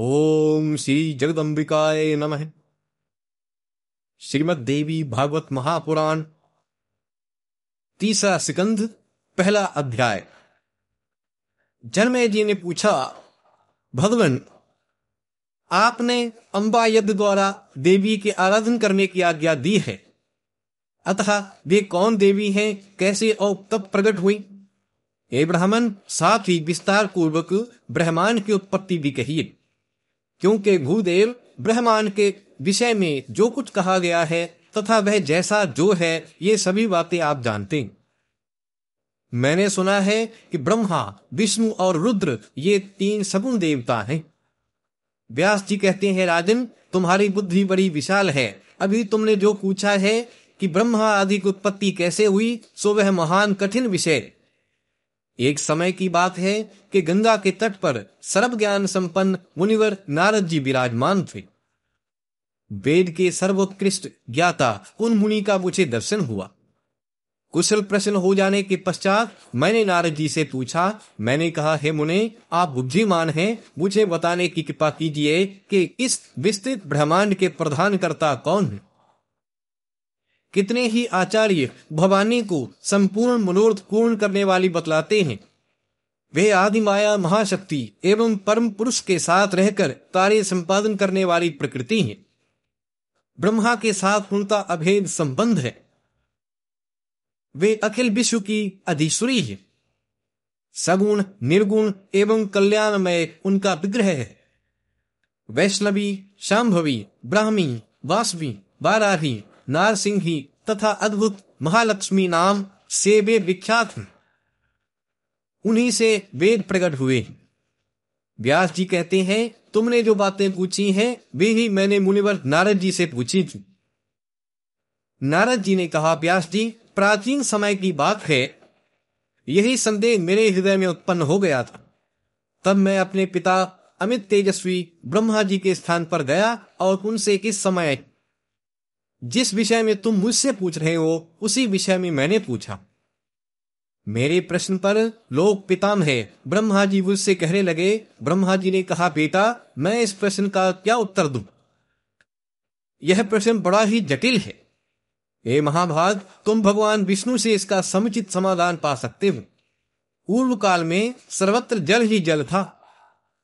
ओम श्री जगदम्बिकाय नमः। श्रीमद देवी भागवत महापुराण, तीसरा सिकंद, पहला अध्याय। जनमय जी ने पूछा, भगवान, आपने अंबा यज्ञ द्वारा देवी के आराधन करने की आज्ञा दी है। अतः वे कौन देवी हैं, कैसे और तब प्रकट हुई? हे ब्राह्मण, साथ ही विस्तार पूर्वक ब्रह्मांड की उत्पत्ति भी कहिए। क्योंकि भूदेव ब्रह्मांड के विषय में जो कुछ कहा गया है, तथा वह जैसा जो है, ये सभी बातें आप जानते हैं। मैंने सुना है कि ब्रह्मा, विष्णु और रुद्र, ये तीन सगुण देवता हैं। व्यास जी कहते हैं, राजन, तुम्हारी बुद्धि बड़ी विशाल है। अभी तुमने जो पूछा है कि ब्रह्मा आदि की उत्पत्ति कैसे हुई, सो वह महान कठिन विषय एक समय की बात है कि गंगा के तट पर सर्व ज्ञान संपन्न मुनिवर नारद जी विराजमान थे। वेद के सर्वोत्कृष्ट ज्ञाता उन मुनि का मुझे दर्शन हुआ। कुशल प्रश्न हो जाने के पश्चात मैंने नारद जी से पूछा, मैंने कहा, हे मुने, आप बुद्धिमान हैं, मुझे बताने की कृपा कीजिए कि इस विस्तृत ब्रह्मांड के प्रधान करता कौन है? कितने ही आचार्य भवानी को संपूर्ण मनोरथ पूर्ण करने वाली बतलाते हैं। वे आदि माया महाशक्ति एवं परम पुरुष के साथ रहकर कार्य संपादन करने वाली प्रकृति है। ब्रह्मा के साथ उनका अभेद संबंध है। वे अखिल विश्व की अधिश्वरी है। सगुण, निर्गुण एवं कल्याणमय उनका विग्रह है। वैष्णवी शाम्भवी ब्राह्मी, वासवी बाराही नारसिंही तथा अद्भुत महालक्ष्मी नाम से वे विख्यात उन्हीं से वेद प्रकट हुए। व्यास जी कहते हैं, तुमने जो बातें पूछी हैं, वे ही मैंने मुनिवर नारद जी से पूछी थी। नारद जी ने कहा, व्यास जी, प्राचीन समय की बात है। यही संदेह मेरे हृदय में उत्पन्न हो गया था। तब मैं अपने पिता अमित तेजस्वी ब्रह्मा जी के स्थान पर गया और उनसे किस समय जिस विषय में तुम मुझसे पूछ रहे हो, उसी विषय में मैंने पूछा। मेरे प्रश्न पर लोग पिताम है। ब्रह्मा जी मुझसे कहने लगे ब्रह्मा जी ने कहा, बेटा, मैं इस प्रश्न का क्या उत्तर दू? यह प्रश्न बड़ा ही जटिल है। हे महाभाग, तुम भगवान विष्णु से इसका समुचित समाधान पा सकते हो। पूर्व काल में सर्वत्र जल ही जल था।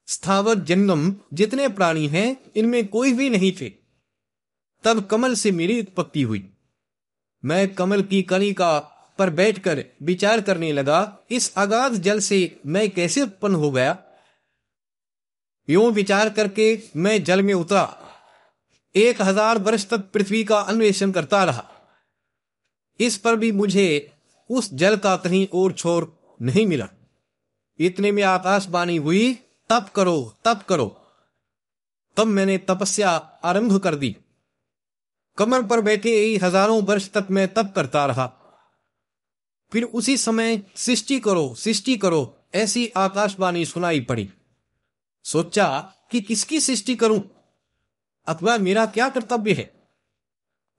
स्थावर जंगम जितने प्राणी हैं, इनमें कोई भी नहीं थे। तब कमल से मेरी उत्पत्ति हुई। मैं कमल की कणी का पर बैठकर विचार करने लगा, इस अगाध जल से मैं कैसे उत्पन्न हो गया? यूँ विचार करके मैं जल में उतरा। एक हज़ार वर्ष तक पृथ्वी का अन्वेषण करता रहा। इस पर भी मुझे उस जल का कहीं और छोर नहीं मिला। इतने में आकाशवाणी हुई, तप करो तप करो। तब मैंने तपस्या आरंभ कर दी। कमर पर बैठे ही हज़ारों वर्ष तक मैं तप करता रहा। फिर उसी समय, सृष्टि करो सृष्टि करो, ऐसी आकाशवाणी सुनाई पड़ी। सोचा कि किसकी सृष्टि करूँ? अथवा मेरा क्या कर्तव्य है?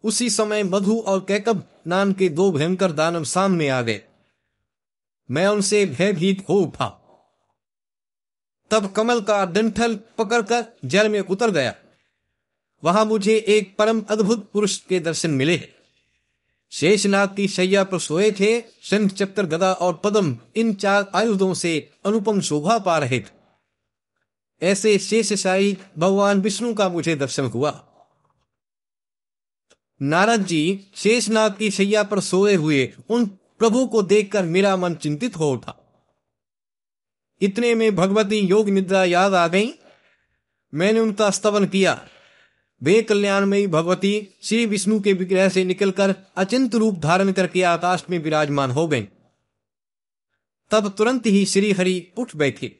उसी समय मधु और कैकब नाम के दो भयंकर दानव सामने आ गए। मैं उनसे भयभीत हो उठा। तब कमल का डंठल पकड़कर जल में उतर गया। वहाँ मुझे एक परम अद्भुत पुरुष के दर्शन मिले हैं। शेषनाग की शैया पर सोए थे, शंख चक्र गदा और पदम, इन चार आयुधों से अनुपम शोभा पा रहे थे। ऐसे शेषशाही भगवान विष्णु का मुझे दर्शन हुआ। नारद जी शेषनाग की शैया पर सोए हुए उन प्रभु को देखकर मेरा मन चिंतित हो उठा। इतने में भगवती योग निद्रा याद आ गई। मैंने उनका स्तवन किया। वे कल्याणमयी भगवती श्री विष्णु के विग्रह से निकलकर अचिंत रूप धारण करके आकाश में विराजमान हो गए तब तुरंत ही श्री हरि उठ बैठे।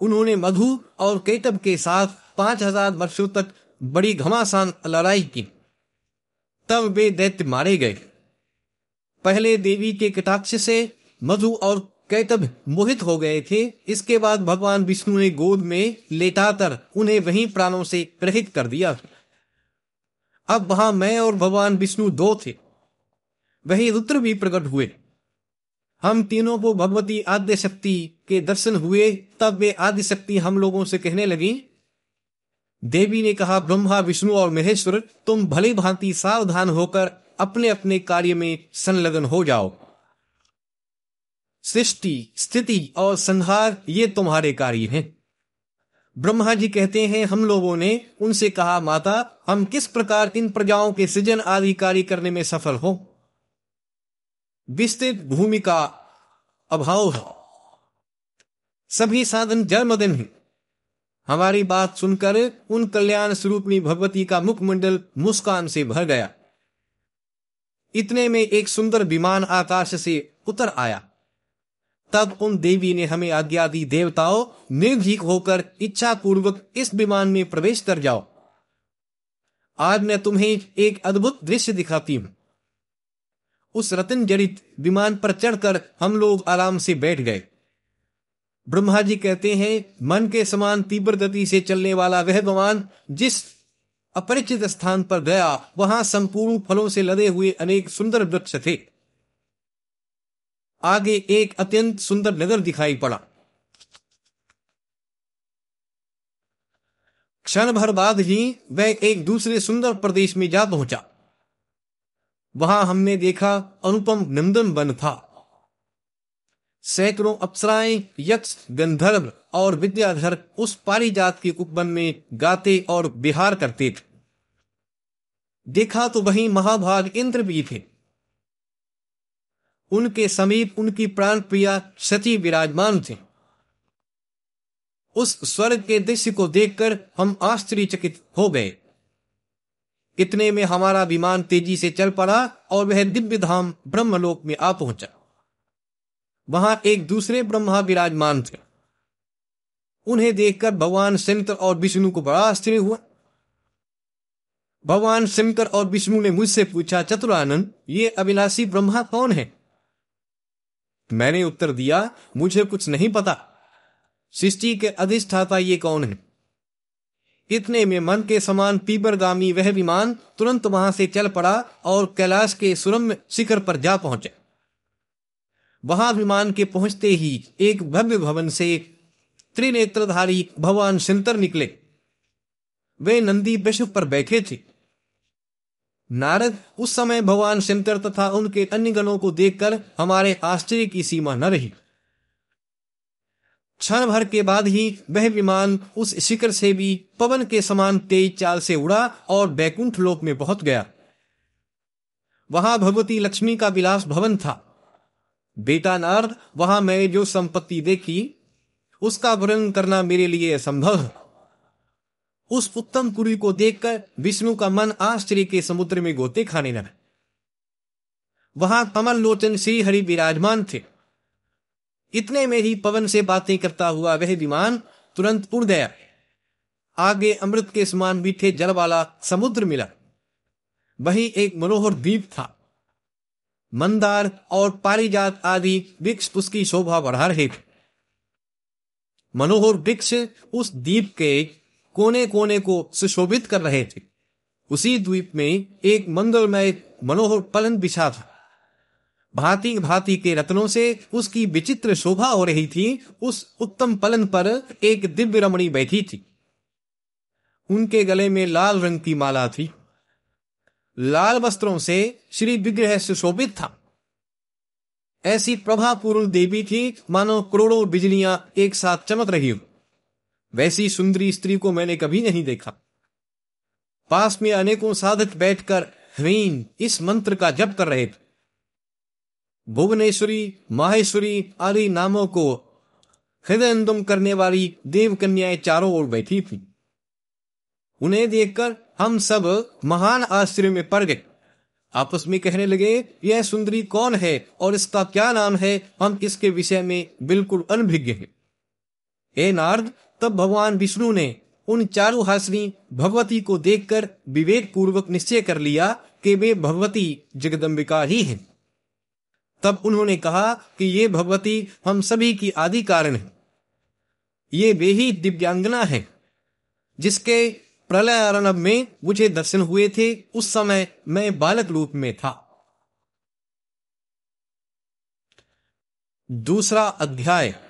उन्होंने मधु और केतब के साथ पाँच हज़ार वर्षो तक बड़ी घमासान लड़ाई की। तब वे दैत्य मारे गए। पहले देवी के कटाक्ष से मधु और कैतब मोहित हो गए थे। इसके बाद भगवान विष्णु ने गोद में लेटाकर उन्हें वहीं प्राणों से प्रहित कर दिया। अब वहाँ मैं और भगवान विष्णु दो थे। वही रुद्र भी प्रकट हुए। हम तीनों को भगवती आद्य शक्ति के दर्शन हुए। तब वे आद्य शक्ति हम लोगों से कहने लगी, देवी ने कहा, ब्रह्मा, विष्णु और महेश्वर, तुम भली भांति सावधान होकर अपने अपने कार्य में संलग्न हो जाओ। सृष्टि, स्थिति और संहार, ये तुम्हारे कार्य हैं। ब्रह्मा जी कहते हैं, हम लोगों ने उनसे कहा, माता, हम किस प्रकार इन प्रजाओं के सृजन आदि कार्य करने में सफल हो? विस्तृत भूमि का अभाव है। सभी साधन जन्मदिन है। हमारी बात सुनकर उन कल्याण स्वरूपणी भगवती का मुखमंडल मुस्कान से भर गया। इतने में एक सुंदर विमान आकाश से उतर आया। तब उन देवी ने हमें आज्ञा दी, देवताओं, निर्भीक होकर इच्छा पूर्वक इस विमान में प्रवेश कर जाओ। आज मैं तुम्हें एक अद्भुत दृश्य दिखाती हूँ। उस रतन जड़ित विमान पर चढ़कर हम लोग आराम से बैठ गए। ब्रह्मा जी कहते हैं, मन के समान तीव्र गति से चलने वाला वह विमान जिस अपरिचित स्थान पर गया, वहाँ संपूर्ण फलों से लदे हुए अनेक सुंदर वृक्ष थे। आगे एक अत्यंत सुंदर नगर दिखाई पड़ा। क्षण भर बाद ही वह एक दूसरे सुंदर प्रदेश में जा पहुँचा। वहाँ हमने देखा अनुपम नंदन वन था। सैकड़ों अप्सराएँ, यक्ष, गंधर्व और विद्याधर उस पारिजात के उपवन में गाते और बिहार करते थे। देखा तो वही महाभाग इंद्र भी थे। उनके समीप उनकी प्राण प्रिया सती विराजमान थे। उस स्वर्ग के दृश्य को देखकर हम आश्चर्यचकित हो गए। इतने में हमारा विमान तेज़ी से चल पड़ा और वह दिव्य धाम ब्रह्मलोक में आ पहुँचा। वहाँ एक दूसरे ब्रह्मा विराजमान थे। उन्हें देखकर भगवान शंकर और विष्णु को बड़ा आश्चर्य हुआ। भगवान शंकर और विष्णु ने मुझसे पूछा, चतुरानंद, ये अविनाशी ब्रह्मा कौन है? मैंने उत्तर दिया, मुझे कुछ नहीं पता। सृष्टि के अधिष्ठाता ये कौन है? इतने में मन के समान पीपरगामी वह विमान तुरंत वहाँ से चल पड़ा और कैलाश के सुरम्य शिखर पर जा पहुँचे। वहाँ विमान के पहुँचते ही एक भव्य भवन से त्रिनेत्रधारी भगवान शंकर निकले। वे नंदी विश्व पर बैठे थे। नारद उस समय भगवान शंकर तथा उनके अन्य गणों को देखकर हमारे आश्चर्य की सीमा न रही। क्षण भर के बाद ही वह विमान उस शिखर से भी पवन के समान तेज चाल से उड़ा और बैकुंठ लोक में पहुँच गया। वहाँ भगवती लक्ष्मी का विलास भवन था। बेटा नारद, वहाँ मैं जो संपत्ति देखी, उसका वर्णन करना मेरे लिए असंभव है। उस उत्तम कुरी को देखकर विष्णु का मन आश्चर्य के समुद्र में गोते खाने लगा। वहाँ कमल लोचन श्री हरि विराजमान थे। इतने में ही पवन से बातें करता हुआ वह विमान तुरंत उड़ गया। आगे अमृत के समान मीठे जल वाला समुद्र मिला। वही एक मनोहर द्वीप था। मंदार और पारिजात आदि वृक्ष उसकी शोभा बढ़ा रहे थे। मनोहर वृक्ष उस द्वीप के कोने कोने को सुशोभित कर रहे थे। उसी द्वीप में एक मंगलमय मनोहर पलन बिछा था। भांति भांति के रत्नों से उसकी विचित्र शोभा हो रही थी। उस उत्तम पलन पर एक दिव्य रमणी बैठी थी। उनके गले में लाल रंग की माला थी। लाल वस्त्रों से श्री विग्रह सुशोभित था। ऐसी प्रभापूर्ण देवी थी। मानो करोड़ों बिजलियाँ एक साथ चमक रही हो। वैसी सुंदरी स्त्री को मैंने कभी नहीं देखा। पास में अनेकों साधक बैठकर ह्रीन इस मंत्र का जप कर रहे थे। भुवनेश्वरी, माहेश्वरी आदि नामों को हृदय करने वाली देव कन्याएँ चारों ओर बैठी थी। उन्हें देखकर हम सब महान आश्चर्य में पड़ गए। आपस में कहने लगे, यह सुंदरी कौन है और इसका क्या नाम है? हम इसके विषय में बिल्कुल अनभिज्ञ हैं। हे नारद तब भगवान विष्णु ने उन चारों हासनी भगवती को देखकर विवेक पूर्वक निश्चय कर लिया कि वे भगवती जगदम्बिका ही हैं। तब उन्होंने कहा कि ये भगवती हम सभी की आदि कारण है। ये वे ही दिव्यांगना है, जिसके प्रलय अरनब में मुझे दर्शन हुए थे, उस समय मैं बालक रूप में था। दूसरा अध्याय।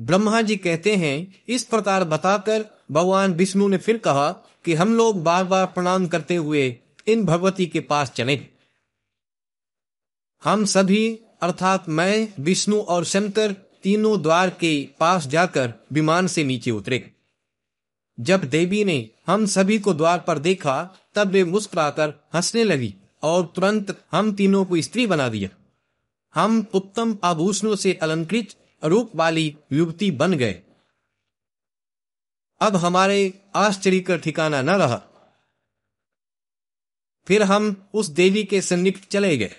ब्रह्मा जी कहते हैं, इस प्रकार बताकर भगवान विष्णु ने फिर कहा कि हम लोग बार बार प्रणाम करते हुए इन भगवती के पास चले। हम सभी, अर्थात मैं, विष्णु और शंकर, तीनों द्वार के पास जाकर विमान से नीचे उतरे। जब देवी ने हम सभी को द्वार पर देखा, तब वे मुस्कुराकर हंसने लगी और तुरंत हम तीनों को स्त्री बना दिया। हम उत्तम आभूषणों से अलंकृत रूप वाली युवती बन गए। अब हमारे आश्चर्य का ठिकाना न रहा। फिर हम उस देवी के सन्निकट चले गए।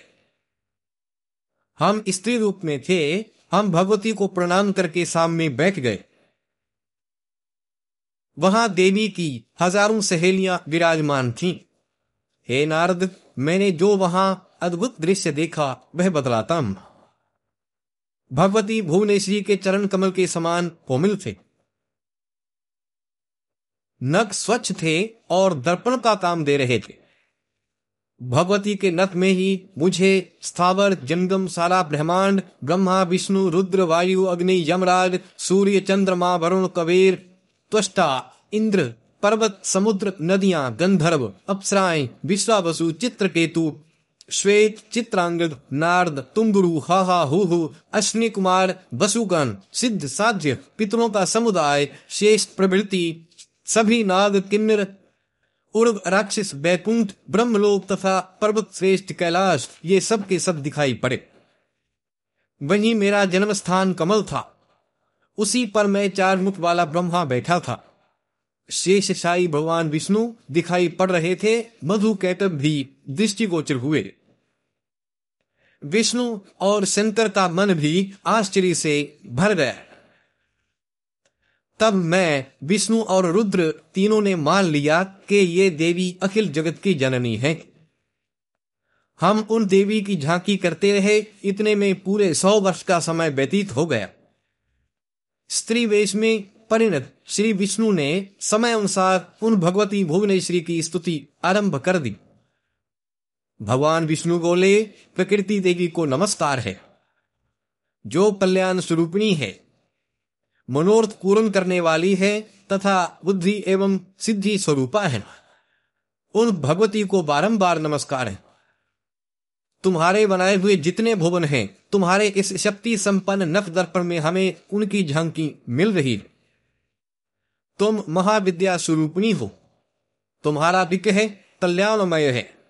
हम स्त्री रूप में थे, हम भगवती को प्रणाम करके सामने बैठ गए। वहाँ देवी की हज़ारों सहेलियाँ विराजमान थीं। हे नारद, मैंने जो वहाँ अद्भुत दृश्य देखा, वह बदलाता भगवती भुवनेश्वरी के चरण कमल के समान कोमिल थे। नख स्वच्छ थे और दर्पण का काम दे रहे थे। भगवती के नथ में ही मुझे स्थावर, जंगम, सारा ब्रह्मांड, ब्रह्मा, विष्णु, रुद्र, वायु, अग्नि, यमराज, सूर्य, चंद्रमा, वरुण, कबीर, त्वष्टा, इंद्र, पर्वत, समुद्र, नदियाँ, गंधर्व, अप्सराएँ, विश्वावसु, चित्रकेतु श्वेत चित्रांगद, नारद तुम्बुरु हाहा हु हु अश्विनी कुमार वसुगण सिद्ध, साध्य, पितरों का समुदाय, शेष प्रवृत्ति सभी नाग किन्नर, उर्व, राक्षस, बैकुंठ, ब्रह्मलोक तथा पर्वत श्रेष्ठ कैलाश, ये सब के सब दिखाई पड़े। वहीं मेरा जन्म स्थान कमल था। उसी पर मैं चार मुख वाला ब्रह्मा बैठा था। शेष शाही भगवान विष्णु दिखाई पड़ रहे थे, मधु कैटब भी दृष्टिगोचर हुए। विष्णु और शंकर का मन भी आश्चर्य से भर गया। तब मैं, विष्णु और रुद्र तीनों ने मान लिया कि ये देवी अखिल जगत की जननी है। हम उन देवी की झांकी करते रहे, इतने में पूरे सौ वर्ष का समय व्यतीत हो गया। स्त्री वेश में परिणत श्री विष्णु ने समय अनुसार उन भगवती भुवनेश्वरी की स्तुति आरंभ कर दी। भगवान विष्णु बोले, प्रकृति देवी को नमस्कार है। जो कल्याण स्वरूपिणी है, मनोरथ पूर्ण करने वाली है, तथा बुद्धि एवं सिद्धि स्वरूपा है। उन भगवती को बारंबार नमस्कार है। तुम्हारे बनाए हुए जितने भुवन हैं, तुम्हारे इस शक्ति संपन्न नफ दर्पण में हमें उनकी झांकी मिल रही है। तुम महाविद्या स्वरूपिणी हो। तुम्हारा विक है, कल्याणमय है।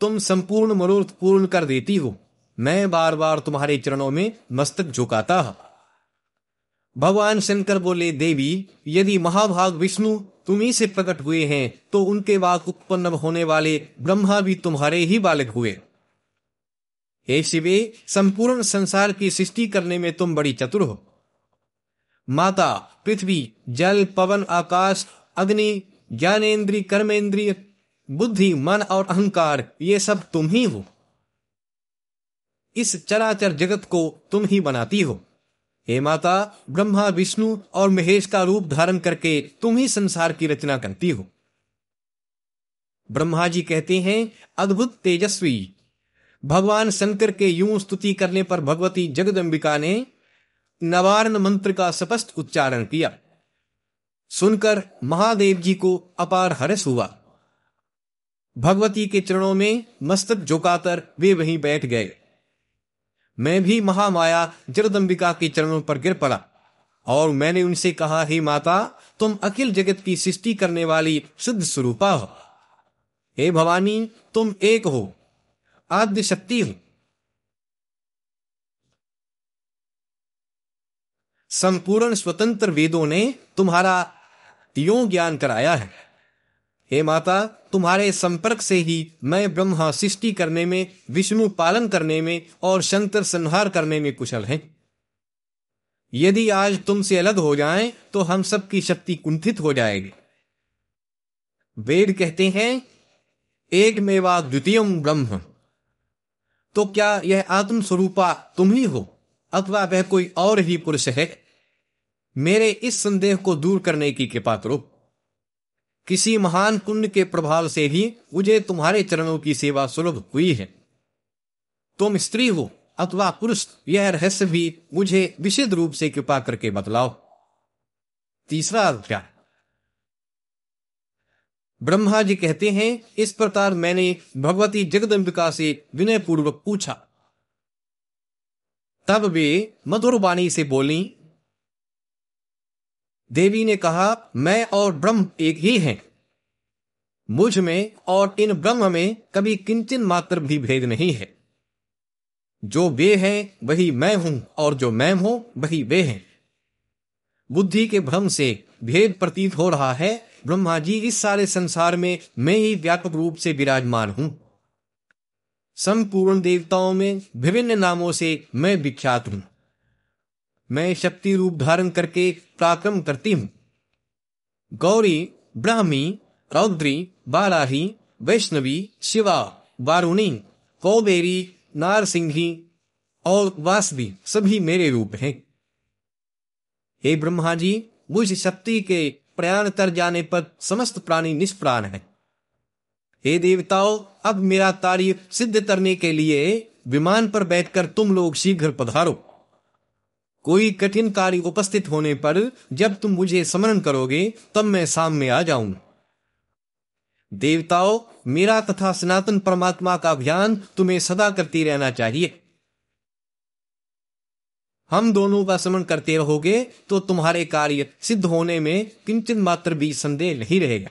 तुम संपूर्ण मनोर्थ पूर्ण कर देती हो। मैं बार बार तुम्हारे चरणों में मस्तक झुकाता हूँ। भगवान शंकर बोले, देवी, यदि महाभाग विष्णु तुम्ही से प्रकट हुए हैं तो उनके बाद उत्पन्न होने वाले ब्रह्मा भी तुम्हारे ही बालक हुए। हे शिवे, संपूर्ण संसार की सृष्टि करने में तुम बड़ी चतुर हो। माता, पृथ्वी, जल, पवन, आकाश, अग्नि, ज्ञानेन्द्रीय कर्मेंद्रिय बुद्धि, मन और अहंकार, ये सब तुम ही हो। इस चराचर जगत को तुम ही बनाती हो। हे माता, ब्रह्मा, विष्णु और महेश का रूप धारण करके तुम ही संसार की रचना करती हो। ब्रह्मा जी कहते हैं, अद्भुत तेजस्वी। भगवान शंकर के यूँ स्तुति करने पर भगवती जगदम्बिका ने नवारण मंत्र का स्पष्ट उच्चारण किया। सुनकर महादेव जी को अपार हर्ष हुआ। भगवती के चरणों में मस्तक झुकाकर वे वहीं बैठ गए। मैं भी महामाया जगदम्बिका के चरणों पर गिर पड़ा और मैंने उनसे कहा, हे माता, तुम अखिल जगत की सृष्टि करने वाली सिद्ध स्वरूपा हो। हे भवानी, तुम एक हो, आद्य शक्ति हो। संपूर्ण स्वतंत्र वेदों ने तुम्हारा यो ज्ञान कराया है। हे माता तुम्हारे संपर्क से ही मैं ब्रह्मा सृष्टि करने में, विष्णु पालन करने में और शंकर संहार करने में कुशल है। यदि आज तुमसे अलग हो जाएँ तो हम सब की शक्ति कुंठित हो जाएगी। वेद कहते हैं, एक मेवा द्वितीय ब्रह्म। तो क्या यह आत्म स्वरूपा तुम ही हो, अथवा वह कोई और ही पुरुष है? मेरे इस संदेह को दूर करने की कृपा करो। किसी महान कुंड के प्रभाव से ही मुझे तुम्हारे चरणों की सेवा सुलभ हुई है। तुम स्त्री हो अथवा पुरुष, यह रहस्य भी मुझे विशुद्ध रूप से कृपा करके बतलाओ। तीसरा अध्याय। ब्रह्मा जी कहते हैं, इस प्रकार मैंने भगवती जगदम्बिका से विनय पूर्वक पूछा। तब वे मधुर वाणी से बोली देवी ने कहा, मैं और ब्रह्म एक ही हैं। मुझमें और इन ब्रह्म में कभी किंचन मात्र भी भेद नहीं है। जो वे हैं, वही मैं हूँ, और जो मैं हूँ, वही वे हैं। बुद्धि के भ्रम से भेद प्रतीत हो रहा है। ब्रह्मा जी, इस सारे संसार में मैं ही व्यापक रूप से विराजमान हूँ। संपूर्ण देवताओं में विभिन्न नामों से मैं विख्यात हूँ। मैं शक्ति रूप धारण करके पराक्रम करती हूँ। गौरी, ब्राह्मी, रौद्री बाराही वैष्णवी, शिवा, वारुणी, कौबेरी, नारसिंही और वासवी सभी मेरे रूप हैं। हे ब्रह्मा जी, मुझ शक्ति के प्रयाण तर जाने पर समस्त प्राणी निष्प्राण है। हे देवताओं, अब मेरा कार्य सिद्ध करने के लिए विमान पर बैठकर तुम लोग शीघ्र पधारो। कोई कठिन कार्य उपस्थित होने पर जब तुम मुझे स्मरण करोगे, तब मैं सामने आ जाऊँ। देवताओं, मेरा तथा सनातन परमात्मा का अभियान तुम्हें सदा करती रहना चाहिए। हम दोनों का स्मरण करते रहोगे तो तुम्हारे कार्य सिद्ध होने में किंचन मात्र भी संदेह नहीं रहेगा।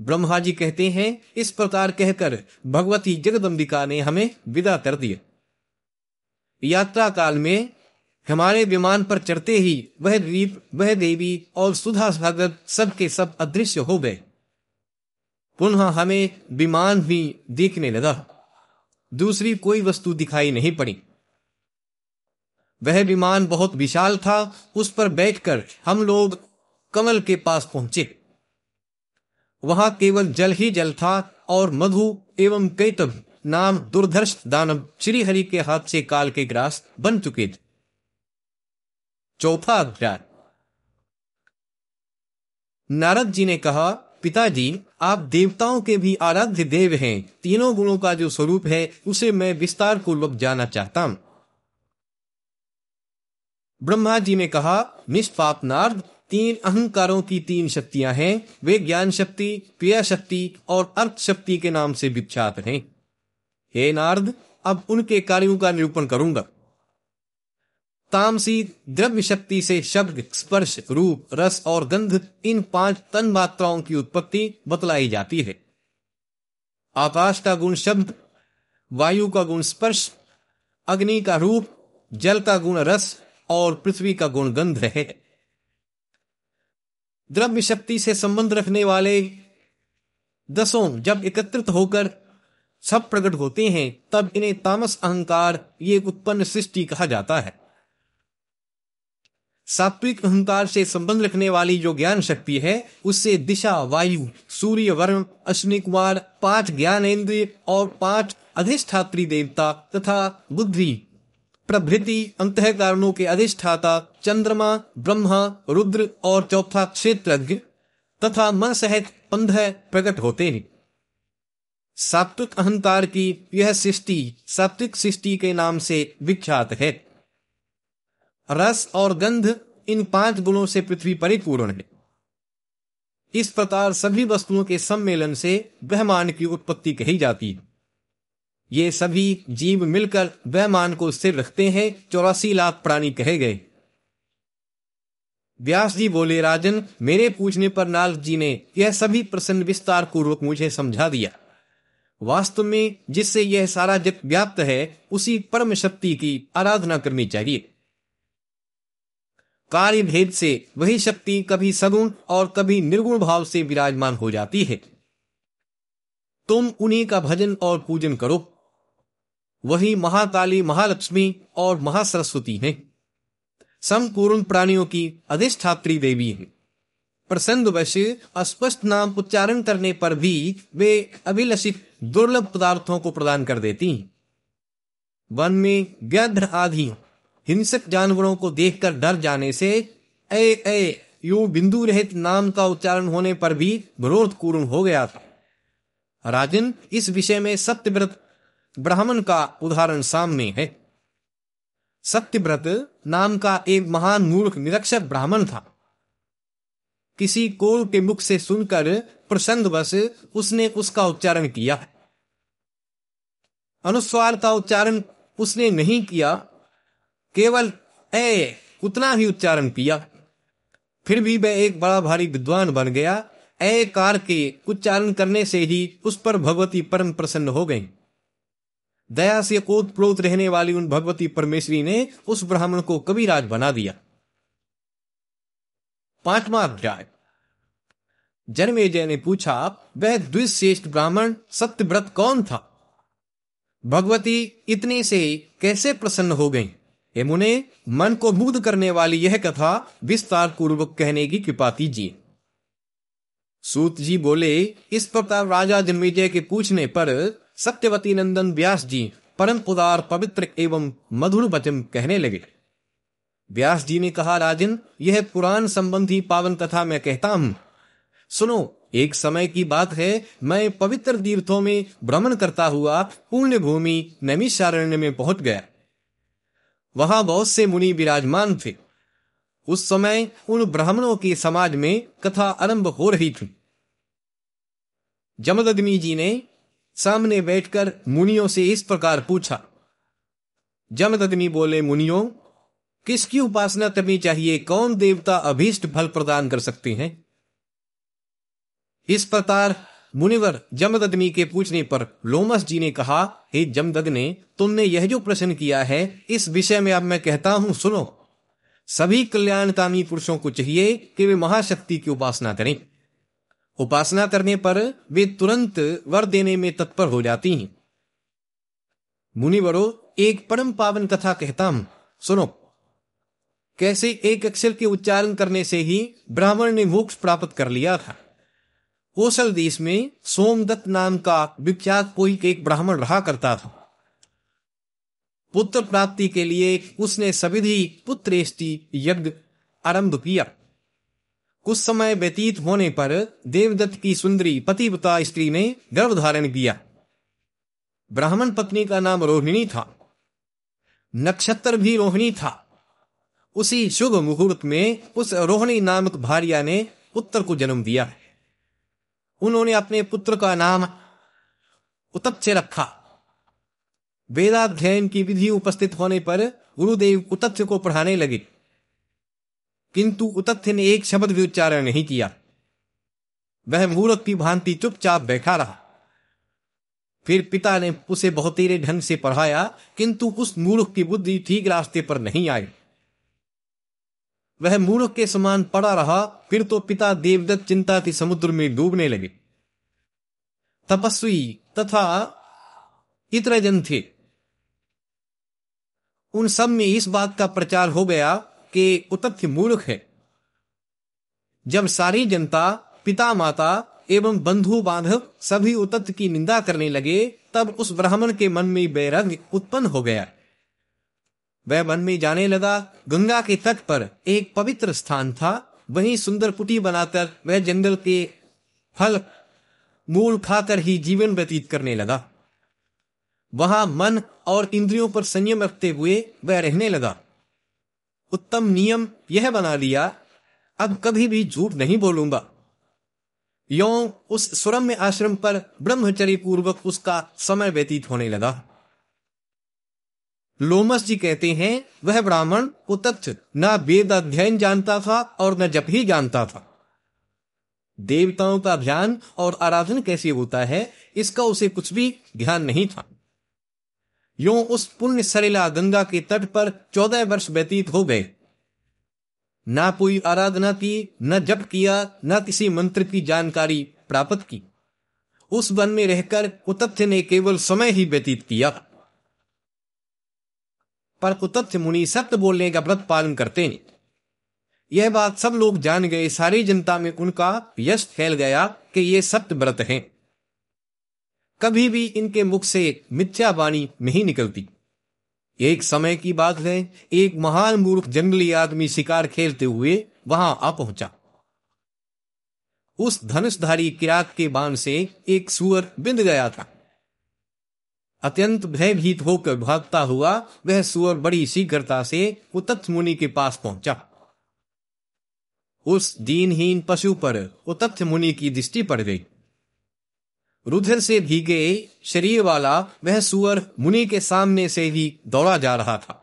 ब्रह्मा जी कहते हैं, इस प्रकार कहकर भगवती जगदम्बिका ने हमें विदा कर दिया। यात्रा काल में हमारे विमान पर चढ़ते ही वह द्वीप वह देवी और सुधा सागर सबके सब अदृश्य हो गए। पुनः हमें विमान भी देखने लगा। दूसरी कोई वस्तु दिखाई नहीं पड़ी। वह विमान बहुत विशाल था, उस पर बैठकर हम लोग कमल के पास पहुँचे। वहाँ केवल जल ही जल था और मधु एवं कैतव नाम दुर्धर्ष दानव श्रीहरि के हाथ से काल के ग्रास बन चुके थे। चौथा अध्याय। नारद जी ने कहा, पिताजी, आप देवताओं के भी आराध्य देव हैं। तीनों गुणों का जो स्वरूप है, उसे मैं विस्तार पूर्वक जाना चाहता हूँ। ब्रह्मा जी ने कहा, निष्पाप नारद, तीन अहंकारों की तीन शक्तियाँ हैं। वे ज्ञान शक्ति, क्रिया शक्ति और अर्थ शक्ति के नाम से विख्यात हैं। हे नारद, अब उनके कार्यों का निरूपण करूँगा। तामसी द्रव्य शक्ति से शब्द, स्पर्श, रूप, रस और गंध, इन पाँच तन मात्राओं की उत्पत्ति बतलाई जाती है। आकाश का गुण शब्द, वायु का गुण स्पर्श, अग्नि का रूप, जल का गुण रस और पृथ्वी का गुण गंध है। द्रव्य शक्ति से संबंध रखने वाले दसों जब एकत्रित होकर सब प्रकट होते हैं, तब इन्हें तामस अहंकार ये उत्पन्न सृष्टि कहा जाता है। सात्विक अहंकार से संबंध रखने वाली जो ज्ञान शक्ति है, उससे दिशा, वायु, सूर्य, वर्ण, अश्विनी कुमार, पाँच ज्ञानेन्द्रिय और पाँच अधिष्ठात्री देवता तथा बुद्धि, प्रभृति अंत कारणों के अधिष्ठाता चंद्रमा, ब्रह्मा, रुद्र और चौथा क्षेत्रज्ञ तथा मन सहित पंद्रह प्रकट होते हैं। सात्विक अहंकार की यह सृष्टि सात्विक सृष्टि के नाम से विख्यात है। रस और गंध इन पाँच गुणों से पृथ्वी परिपूर्ण है। इस प्रकार सभी वस्तुओं के सम्मेलन से ब्रह्मांड की उत्पत्ति कही जाती है। ये सभी जीव मिलकर ब्रह्मांड को स्थिर रखते हैं, चौरासी लाख प्राणी कहे गए। व्यास जी बोले, राजन, मेरे पूछने पर नारद जी ने यह सभी प्रसन्न विस्तार पूर्वक मुझे समझा दिया। वास्तव में जिससे यह सारा जग व्याप्त है, उसी परम शक्ति की आराधना करनी चाहिए। कार्य भेद से वही शक्ति कभी सगुण और कभी निर्गुण भाव से विराजमान हो जाती है। तुम उन्हीं का भजन और पूजन करो। वही महाकाली, महालक्ष्मी और महासरस्वती हैं। संपूर्ण प्राणियों की अधिष्ठात्री देवी है। प्रसन्न वैश्य अस्पष्ट नाम उच्चारण करने पर भी वे अभिलषित दुर्लभ पदार्थों को प्रदान कर देती वन में व्यध्र आदि हिंसक जानवरों को देखकर डर जाने से ए ए यू बिंदु रहित नाम का उच्चारण होने पर भी विरोध पूर्ण हो गया था। राजन, इस विषय में सत्यव्रत ब्राह्मण का उदाहरण सामने है। सत्यव्रत नाम का एक महान मूर्ख निरक्षर ब्राह्मण था। किसी कोल के मुख से सुनकर प्रसन्न बस उसने उसका उच्चारण किया। अनुस्वार का उच्चारण उसने नहीं किया केवल ए, उतना ही उच्चारण किया। फिर भी वह एक बड़ा भारी विद्वान बन गया। ए, कार के उच्चारण करने से ही उस पर भगवती परम प्रसन्न हो गई। दया से कोत प्रोत रहने वाली उन भगवती परमेश्वरी ने उस ब्राह्मण को कविराज बना दिया। पांचवा अध्याय। जन्मेजय ने पूछा, वह द्विश्रेष्ठ ब्राह्मण, सत्यव्रत कौन था? भगवती इतने से कैसे प्रसन्न हो गई? मुने मन को मुग्ध करने वाली यह कथा विस्तार पूर्वक कहने की कृपा कीजिए। सूत जी बोले, इस प्रकार राजा जन्मेजय के पूछने पर सत्यवती नंदन व्यास जी परम उदार, पवित्र एवं मधुर वचन कहने लगे। व्यास जी ने कहा, राजन, यह पुराण संबंधी पावन कथा मैं कहता हूँ। सुनो, एक समय की बात है, मैं पवित्र तीर्थों में भ्रमण करता हुआ पुण्य भूमि नैमिषारण्य में पहुँच गया। वहाँ बहुत से मुनि विराजमान थे। उस समय उन ब्राह्मणों के समाज में कथा आरंभ हो रही थी। जमदग्नि जी ने सामने बैठकर मुनियों से इस प्रकार पूछा। जमदग्नि बोले, मुनियों, किसकी उपासना करनी चाहिए? कौन देवता अभीष्ट फल प्रदान कर सकते हैं? इस प्रकार मुनिवर जमदग्नि के पूछने पर लोमस जी ने कहा, हे जमदग्ने, तुमने यह जो प्रश्न किया है, इस विषय में अब मैं कहता हूँ, सुनो। सभी कल्याणकामी पुरुषों को चाहिए कि वे महाशक्ति की उपासना करें। उपासना करने पर वे तुरंत वर देने में तत्पर हो जाती हैं। मुनिवरो, एक परम पावन कथा कहता हूँ सुनो। कैसे एक अक्षर के उच्चारण करने से ही ब्राह्मण ने मोक्ष प्राप्त कर लिया था। कौशल देश में सोमदत्त नाम का विख्यात कोई एक ब्राह्मण रहा करता था। पुत्र प्राप्ति के लिए उसने सविधि पुत्रेष्टि यज्ञ आरंभ किया। कुछ समय व्यतीत होने पर देवदत्त की सुंदरी पतिवता स्त्री ने गर्भ धारण किया। ब्राह्मण पत्नी का नाम रोहिणी था। नक्षत्र भी रोहिणी था। उसी शुभ मुहूर्त में उस रोहिणी नामक भार्या ने पुत्र को जन्म दिया उन्होंने अपने पुत्र का नाम उतत्य रखा। वेदाध्ययन की विधि उपस्थित होने पर गुरुदेव उतथ्य को पढ़ाने लगे। किंतु उतथ्य ने एक शब्द भी उच्चारण नहीं किया। वह मूर्ख की भांति चुपचाप बैठा रहा। फिर पिता ने उसे बहुत तेरे ढंग से पढ़ाया, किंतु उस मूर्ख की बुद्धि ठीक रास्ते पर नहीं आई। वह मूर्ख के समान पड़ा रहा, फिर तो पिता देवदत्त चिंता थी समुद्र में डूबने लगे। तपस्वी तथा इतर जन थे। उन सब में इस बात का प्रचार हो गया कि उतथ्य मूर्ख है। जब सारी जनता पिता माता एवं बंधु बांधव सभी उतथ्य की निंदा करने लगे, तब उस ब्राह्मण के मन में बैरंग उत्पन्न हो गया। वह वन में जाने लगा। गंगा के तट पर एक पवित्र स्थान था। वहीं सुंदर कुटी बनाकर वह जंगल के फल, मूल खाकर ही जीवन व्यतीत करने लगा। वहाँ मन और इंद्रियों पर संयम रखते हुए वह रहने लगा। उत्तम नियम यह बना लिया, अब कभी भी झूठ नहीं बोलूँगा। यो उस सुरम्य आश्रम पर ब्रह्मचर्य पूर्वक उसका समय व्यतीत होने लगा। लोमस जी कहते हैं, वह ब्राह्मण कुतच्छ, न वेद अध्ययन जानता था और न जप ही जानता था। देवताओं का ध्यान और आराधन कैसे होता है, इसका उसे कुछ भी ध्यान नहीं था। यो उस पुण्य सरेला गंगा के तट पर चौदह वर्ष व्यतीत हो गए। ना कोई आराधना की, न जप किया, न किसी मंत्र की जानकारी प्राप्त की। उस वन में रहकर कुतथ्य ने केवल समय ही व्यतीत किया। पर कुतथ्य मुनि सत्य बोलने का व्रत पालन करते हैं यह बात सब लोग जान गए, सारी जनता में उनका यश फैल गया कि ये सत्य व्रत हैं। कभी भी इनके मुख से मिथ्या वाणी नहीं निकलती। एक समय की बात है, एक महान मूर्ख जंगली आदमी शिकार खेलते हुए वहाँ आ पहुँचा। उस धनुषधारी किरात के बाण से एक सुअर बिंद गया था। अत्यंत भयभीत होकर भागता हुआ वह सुअर बड़ी शीघ्रता से उतथ मुनि के पास पहुँचा। उस दीनहीन पशु पर उतथ मुनि की दृष्टि पड़ गई। रुधिर से भीगे शरीर वाला वह सुअर मुनि के सामने से ही दौड़ा जा रहा था।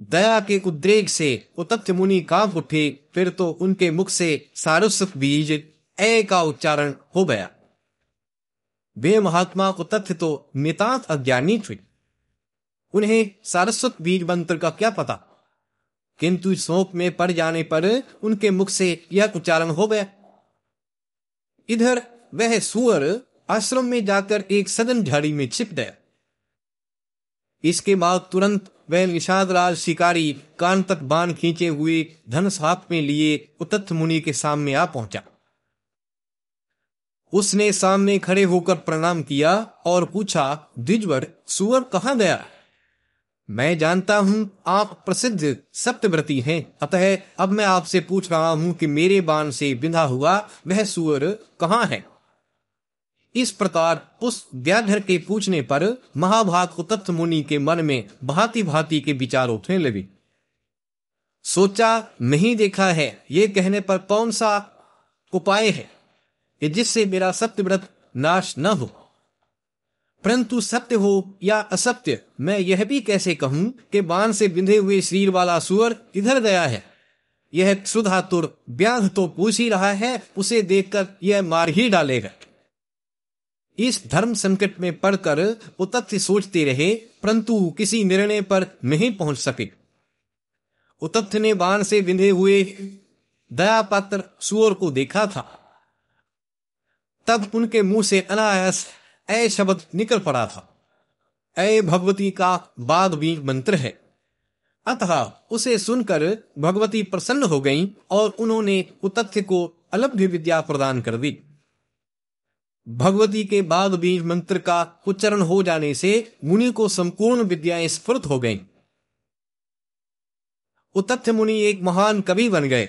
दया के उद्रेक से उतथ्य मुनि काँप उठे, फिर तो उनके मुख से सारस्वत बीज ए का उच्चारण हो गया। वे महात्मा को तथ्य तो नितांत अज्ञानी थे। उन्हें सारस्वत बीज मंत्र का क्या पता? किंतु शोक में पड़ जाने पर उनके मुख से यह उच्चारण हो गया। इधर वह सुअर आश्रम में जाकर एक सदन झाड़ी में छिप गया। इसके बाद तुरंत वह निषाद राज शिकारी कान तक बाँध खींचे हुए धन साप में लिए उतथ मुनि के सामने आ पहुँचा। उसने सामने खड़े होकर प्रणाम किया और पूछा, द्विजवर, सुअर कहाँ गया? मैं जानता हूँ, आप प्रसिद्ध सप्तव्रती हैं। अतः अब मैं आपसे पूछ रहा हूँ कि मेरे बाण से बिंधा हुआ वह सुअर कहाँ है? इस प्रकार उस व्याधर के पूछने पर महाभाग तत्व मुनि के मन में भांति भांति के विचार उठने लगे। सोचा, नहीं देखा है। ये कहने पर कौन सा उपाय है? कि जिससे मेरा सत्य व्रत नाश न हो। परंतु सत्य हो या असत्य, मैं यह भी कैसे कहूँ कि बाण से बिंधे हुए शरीर वाला सुअर इधर गया है? यह सुधातुर व्याध तो पूछ ही रहा है, उसे देखकर यह मार ही डालेगा। इस धर्म संकट में पढ़कर वो तथ्य सोचते रहे, परंतु किसी निर्णय पर नहीं पहुँच सके। उतथ्य ने बाण से बिंधे हुए दया पात्र सुअर को देखा था। तब उनके मुँह से अनायास ऐ शब्द निकल पड़ा था। ऐ भगवती का बाद भी मंत्र है। अतः उसे सुनकर भगवती प्रसन्न हो गईं और उन्होंने उतथ्य को अलभ्य विद्या प्रदान कर दी। भगवती के बाद बीज मंत्र का उच्चारण हो जाने से मुनि को संपूर्ण विद्याएँ स्फुर्त हो गईं। उतथ्य मुनि एक महान कवि बन गए।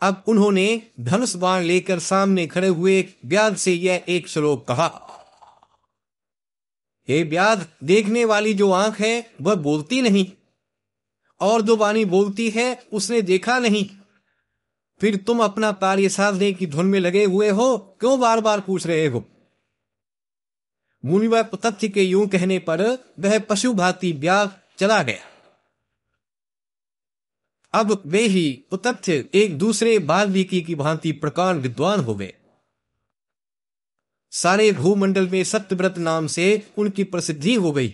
अब उन्होंने धनुष बाण लेकर सामने खड़े हुए व्याध से यह एक श्लोक कहा। हे व्याध देखने वाली जो आँख है, वह बोलती नहीं। और जो वाणी बोलती है, उसने देखा नहीं। फिर तुम अपना कार्य साधने की धुन में लगे हुए हो, क्यों बार बार पूछ रहे हो? मुनिवा तथ्य के यूँ कहने पर वह पशु भाती ब्याह चला गया। अब वे ही तथ्य एक दूसरे बाल्मीकि की भांति प्रकांड विद्वान हो गए सारे भूमंडल में सत्यव्रत नाम से उनकी प्रसिद्धि हो गई।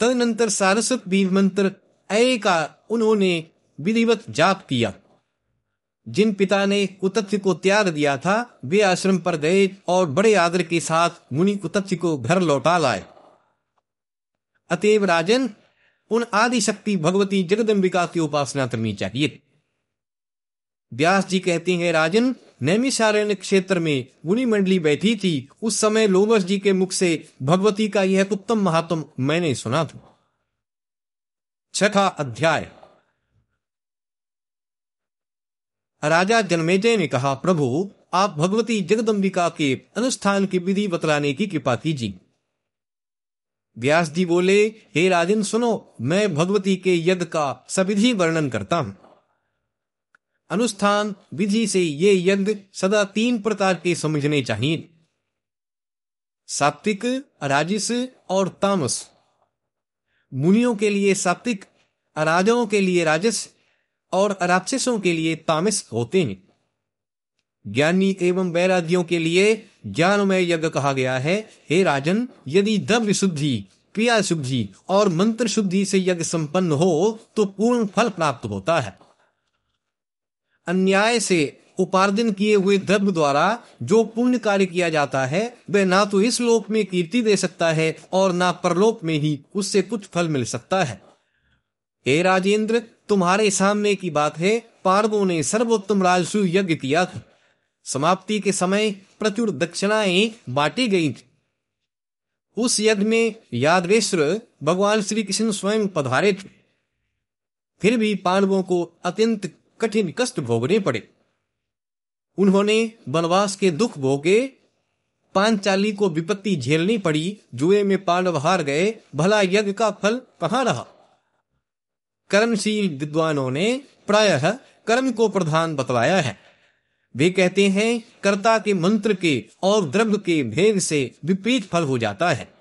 तदनंतर सारस्वत बीज मंत्र ए का उन्होंने विधिवत जाप किया। जिन पिता ने कुतथ्य को त्याग दिया था, वे आश्रम पर गए और बड़े आदर के साथ मुनि कुतथ्य को घर लौटा लाए। अतएव राजन उन आदि शक्ति भगवती जगदम्बिका की उपासना करनी चाहिए। व्यास जी कहते हैं, राजन, नैमिषारण्य क्षेत्र में गुणी मंडली बैठी थी। उस समय लोमस जी के मुख से भगवती का यह उत्तम महात्म मैंने सुना था। छठा अध्याय। राजा जन्मेजय ने कहा, प्रभु, आप भगवती जगदम्बिका के अनुष्ठान की विधि बतलाने की कृपा कीजिए। व्यास जी बोले, हे राजन, सुनो, मैं भगवती के यज्ञ का सविधि वर्णन करता हूँ। अनुष्ठान विधि से ये यज्ञ सदा तीन प्रकार के समझने चाहिए। सात्विक राजिस और तामस। मुनियों के लिए सात्विक, अराजों के लिए राजस और अराक्षसों के लिए तामस होते हैं। ज्ञानी एवं वैराग्यों के लिए ज्ञानमय यज्ञ कहा गया है, हे राजन, यदि द्रव्य शुद्धि, क्रिया शुद्धि और मंत्र शुद्धि से यज्ञ संपन्न हो तो पूर्ण फल प्राप्त होता है। अन्याय से उपार्जन किए हुए द्रव्य द्वारा जो पुण्य कार्य किया जाता है, वह ना तो इस लोक में कीर्ति दे सकता है और ना परलोक में ही उससे कुछ फल मिल सकता है। हे राजेंद्र, तुम्हारे सामने की बात है, पार्वों ने सर्वोत्तम राजसु यज्ञ किया था समाप्ति के समय प्रचुर दक्षिणाएँ बांटी गई थी। उस यज्ञ में यादवेश्वर भगवान श्री कृष्ण स्वयं पधारे थे। फिर भी पांडवों को अत्यंत कठिन कष्ट भोगने पड़े। उन्होंने वनवास के दुख भोगे, पांचाली को विपत्ति झेलनी पड़ी, जुए में पांडव हार गए, भला यज्ञ का फल कहाँ रहा? कर्मशील विद्वानों ने प्रायः कर्म को प्रधान बतलाया है। वे कहते हैं, कर्ता के मंत्र के और द्रव्य के भेद से विपरीत फल हो जाता है।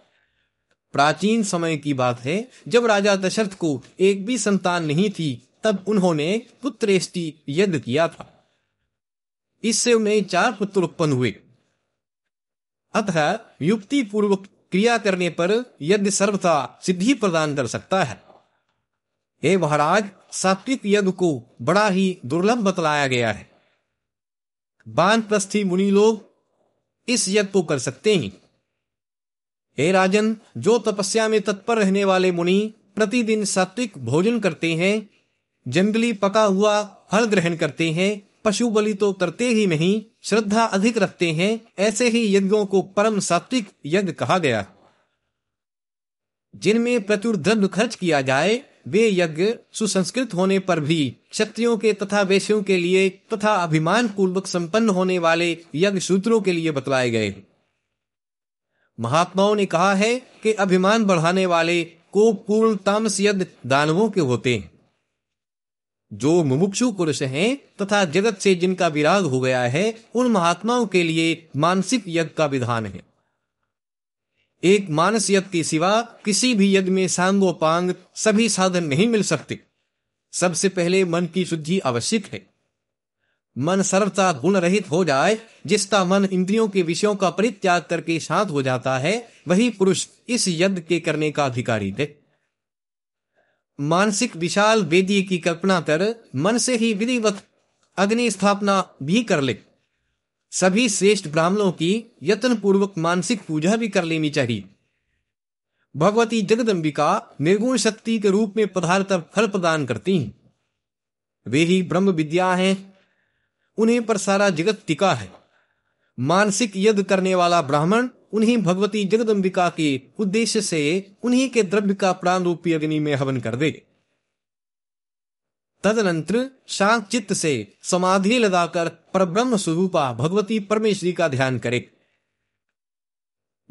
प्राचीन समय की बात है, जब राजा दशरथ को एक भी संतान नहीं थी, तब उन्होंने पुत्रेष्टि यज्ञ किया था। इससे उन्हें चार पुत्र उत्पन्न हुए। अतः युक्ति पूर्वक क्रिया करने पर यज्ञ सर्वथा सिद्धि प्रदान कर सकता है। हे महाराज, सात्विक यज्ञ को बड़ा ही दुर्लभ बतलाया गया है। बानप्रस्थी मुनि लोग, इस यज्ञ को कर सकते हैं। हे राजन, जो तपस्या में तत्पर रहने वाले मुनि प्रतिदिन सात्विक भोजन करते हैं, जंगली पका हुआ फल ग्रहण करते हैं, पशु बलि तो करते ही नहीं, श्रद्धा अधिक रखते हैं, ऐसे ही यज्ञों को परम सात्विक यज्ञ कहा गया। जिनमें प्रचुर द्रव्य खर्च किया जाए वे यज्ञ सुसंस्कृत होने पर भी क्षत्रियों के तथा वैश्यों के लिए तथा अभिमान पूर्वक संपन्न होने वाले यज्ञ सूत्रों के लिए बतलाए गए। महात्माओं ने कहा है कि अभिमान बढ़ाने वाले को पूर्ण तामस यज्ञ दानवों के होते हैं। जो मुमुक्षु पुरुष हैं तथा जगत से जिनका विराग हो गया है, उन महात्माओं के लिए मानसिक यज्ञ का विधान है। एक मानस यज्ञ के सिवा किसी भी यज्ञ में सांगोपांग सभी साधन नहीं मिल सकते। सबसे पहले मन की शुद्धि आवश्यक है। मन सर्वता गुण रहित हो जाए, जिसका मन इंद्रियों के विषयों का परित्याग करके शांत हो जाता है, वही पुरुष इस यज्ञ के करने का अधिकारी है। मानसिक विशाल वेदी की कल्पना कर मन से ही विधिवत अग्नि स्थापना भी कर ले। सभी श्रेष्ठ ब्राह्मणों की यत्न पूर्वक मानसिक पूजा भी कर लेनी चाहिए। भगवती जगदम्बिका निर्गुण शक्ति के रूप में पदार्थ फल प्रदान करती हैं। वे ही ब्रह्म विद्या हैं, उन्हें पर सारा जगत टिका है। मानसिक यज्ञ करने वाला ब्राह्मण उन्हीं भगवती जगदम्बिका के उद्देश्य से उन्हीं के द्रव्य का प्राण रूपी अग्नि में हवन कर दे। तदनंतर शांत चित्त से समाधि लगाकर परब्रह्म स्वरूपा भगवती परमेश्वरी का ध्यान करे।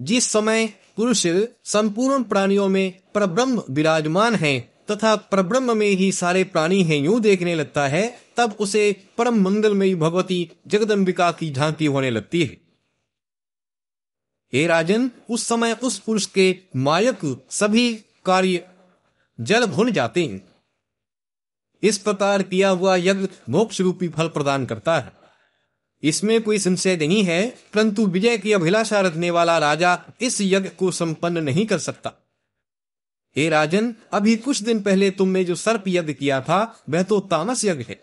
जिस समय पुरुष संपूर्ण प्राणियों में परब्रह्म विराजमान है तथा परब्रह्म में ही सारे प्राणी हैं यूँ देखने लगता है, तब उसे परम मंगल में भगवती जगदम्बिका की झांकी होने लगती है। हे राजन, उस समय उस पुरुष के मायक सभी कार्य जल भुन जाते हैं। इस प्रकार किया हुआ यज्ञ मोक्ष रूपी फल प्रदान करता है। इसमें कोई संशय नहीं है, परंतु विजय की अभिलाषा रखने वाला राजा इस यज्ञ को संपन्न नहीं कर सकता। हे राजन, अभी कुछ दिन पहले तुमने जो सर्प यज्ञ किया था, वह तो तामस यज्ञ है।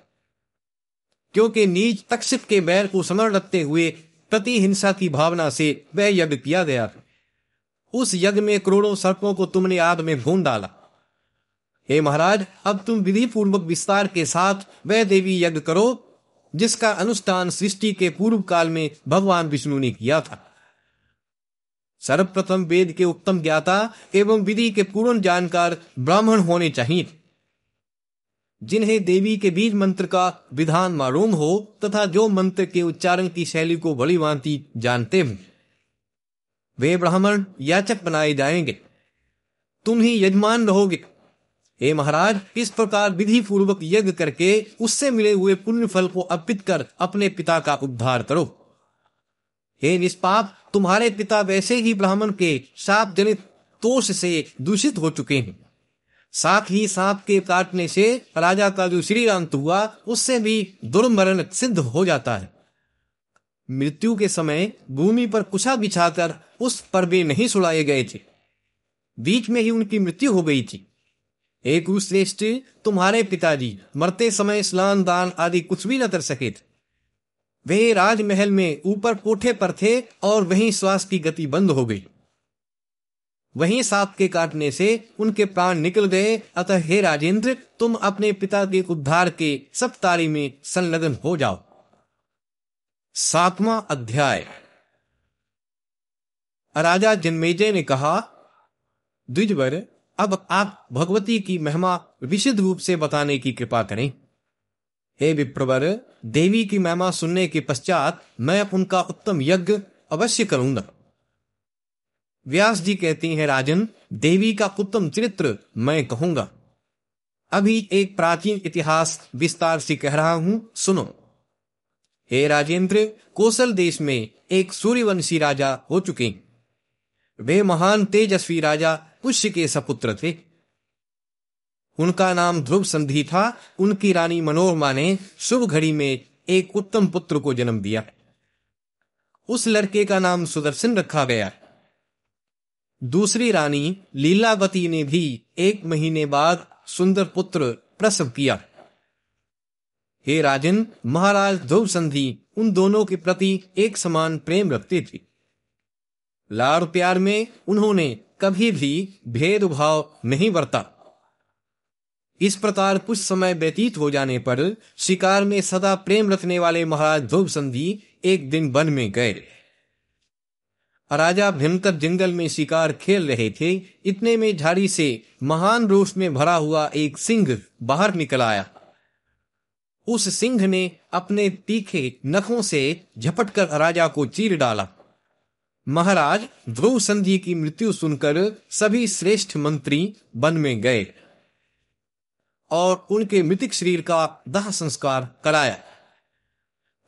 क्योंकि नीच तक्षिप के बैर को समर रखते हुए प्रति हिंसा की भावना से वह यज्ञ किया गया उस यज्ञ में करोड़ों सर्पों को तुमने आग में भून डाला। हे महाराज, अब तुम विधि पूर्वक विस्तार के साथ वह देवी यज्ञ करो, जिसका अनुष्ठान सृष्टि के पूर्व काल में भगवान विष्णु ने किया था। सर्वप्रथम वेद के उत्तम ज्ञाता एवं विधि के पूर्ण जानकार ब्राह्मण होने चाहिए। जिन्हें देवी के बीज मंत्र का विधान मालूम हो तथा जो मंत्र के उच्चारण की शैली को बड़ी भांति जानते हो, वे ब्राह्मण याचक बनाए जाएँगे। तुम ही यजमान रहोगे। हे महाराज, इस प्रकार विधि पूर्वक यज्ञ करके उससे मिले हुए पुण्य फल को अर्पित कर अपने पिता का उद्धार करो। हे निष्पाप, तुम्हारे पिता वैसे ही ब्राह्मण के साप जनित तोष से दूषित हो चुके हैं। साथ ही सांप के काटने से राजा का जो श्रीरांत हुआ, उससे भी दुर्मरण सिद्ध हो जाता है। मृत्यु के समय भूमि पर कुछा बिछाकर उस पर वे नहीं सुड़ाए गए थे। बीच में ही उनकी मृत्यु हो गई थी। एक श्रेष्ठ तुम्हारे पिताजी मरते समय स्नान, दान आदि कुछ भी न कर सके वे राजमहल में ऊपर कोठे पर थे और वहीं श्वास की गति बंद हो गई। वहीं सांप के काटने से उनके प्राण निकल गए। अतः हे राजेंद्र, तुम अपने पिता के उद्धार के सब तारी में संलग्न हो जाओ। सातवां अध्याय। राजा जन्मेजय ने कहा, द्विजवर अब आप भगवती की महिमा विशुद्ध रूप से बताने की कृपा करें। हे विप्रवर, देवी की महिमा सुनने के पश्चात मैं उनका उत्तम यज्ञ अवश्य करूँगा। व्यास जी कहते हैं, राजन, देवी का उत्तम चरित्र मैं कहूँगा। अभी एक प्राचीन इतिहास विस्तार से कह रहा हूँ, सुनो। हे राजेंद्र, कोसल देश में एक सूर्यवंशी राजा हो चुके वे महान तेजस्वी राजा पुष्य के सपुत्र थे। उनका नाम ध्रुव संधि था। उनकी रानी मनोरमा ने शुभ घड़ी में एक उत्तम पुत्र को जन्म दिया। उस लड़के का नाम सुदर्शन रखा गया। दूसरी रानी लीलावती ने भी एक महीने बाद सुंदर पुत्र प्रसव किया। हे राजन, महाराज ध्रुव संधि उन दोनों के प्रति एक समान प्रेम रखते थे। लाड़ प्यार में उन्होंने कभी भी भेदभाव नहीं बरता। इस प्रकार कुछ समय व्यतीत हो जाने पर शिकार में सदा प्रेम रखने वाले महाराज ध्रुव संधि एक दिन वन में गए। राजा भयंकर जंगल में शिकार खेल रहे थे। इतने में झाड़ी से महान रोष में भरा हुआ एक सिंह बाहर निकल आया। उस सिंह ने अपने तीखे नखों से झपट कर राजा को चीर डाला। महाराज, ध्रुव संधि की मृत्यु सुनकर सभी श्रेष्ठ मंत्री वन में गए और उनके मृतिक शरीर का दाह संस्कार कराया।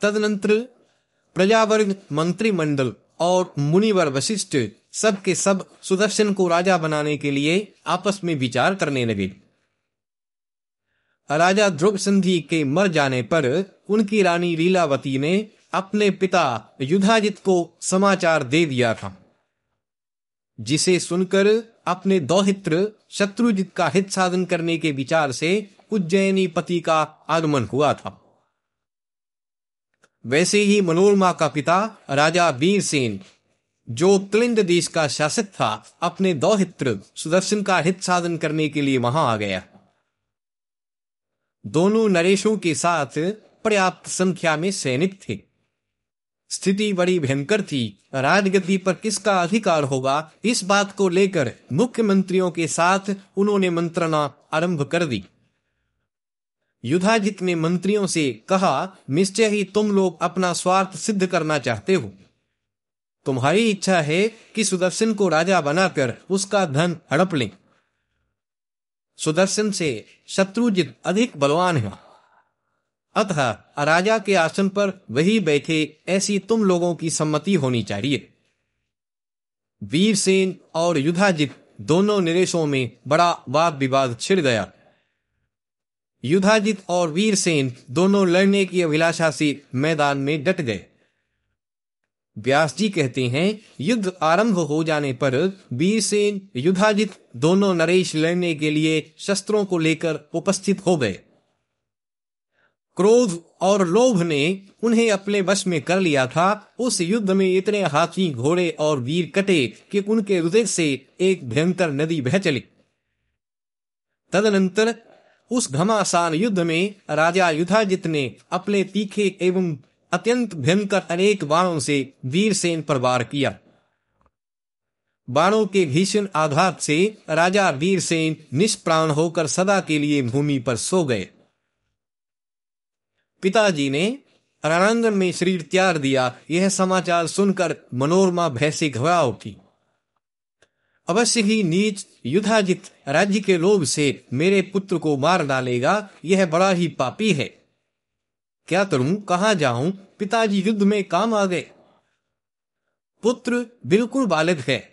तदनंतर प्रजावर्ग मंत्रिमंडल और मुनिवर वशिष्ठ सब के सब सुदर्शन को राजा बनाने के लिए आपस में विचार करने लगे। राजा ध्रुव संधि के मर जाने पर उनकी रानी लीलावती ने अपने पिता युधाजित को समाचार दे दिया था, जिसे सुनकर अपने दौहित्र शत्रुजित का हित साधन करने के विचार से उज्जैनी पति का आगमन हुआ था। वैसे ही मनोरमा का पिता राजा वीरसेन, जो त्लिंद देश का शासक था, अपने दौहित्र सुदर्शन का हित साधन करने के लिए वहाँ आ गया। दोनों नरेशों के साथ पर्याप्त संख्या में सैनिक थे। स्थिति बड़ी भयंकर थी। राजगद्दी पर किसका अधिकार होगा? इस बात को लेकर मुख्यमंत्रियों के साथ उन्होंने मंत्रणा आरंभ कर दी। युधाजित ने मंत्रियों से कहा, निश्चय ही तुम लोग अपना स्वार्थ सिद्ध करना चाहते हो। तुम्हारी इच्छा है कि सुदर्शन को राजा बनाकर उसका धन हड़प लें। सुदर्शन से शत्रुजित अधिक बलवान है। अतः राजा के आसन पर वही बैठे ऐसी तुम लोगों की सम्मति होनी चाहिए। वीरसेन और युधाजित दोनों निरेशों में बड़ा वाद विवाद छिड़ गया। युधाजित और वीरसेन दोनों लड़ने की अभिलाषा से मैदान में डट गए। व्यास जी कहते हैं, युद्ध आरंभ हो जाने पर वीरसेन, युधाजित दोनों नरेश लड़ने के लिए शस्त्रों को लेकर उपस्थित हो गए। क्रोध और लोभ ने उन्हें अपने वश में कर लिया था। उस युद्ध में इतने हाथी, घोड़े और वीर कटे कि उनके हृदय से एक भयंकर नदी बह चली। तदनंतर उस घमासान युद्ध में राजा युधाजित ने अपने तीखे एवं अत्यंत भयंकर अनेक बाणों से वीरसेन पर वार किया। बाणों के भीषण आघात से राजा वीरसेन निष्प्राण होकर सदा के लिए भूमि पर सो गए। पिताजी ने रणांगन में शरीर त्याग दिया। यह समाचार सुनकर मनोरमा भय से घबरा उठी अवश्य ही नीच युद्धाजित राज्य के लोभ से मेरे पुत्र को मार डालेगा। यह बड़ा ही पापी है। क्या करूँ कहा जाऊँ? पिताजी युद्ध में काम आ गए। पुत्र बिल्कुल बालिद है।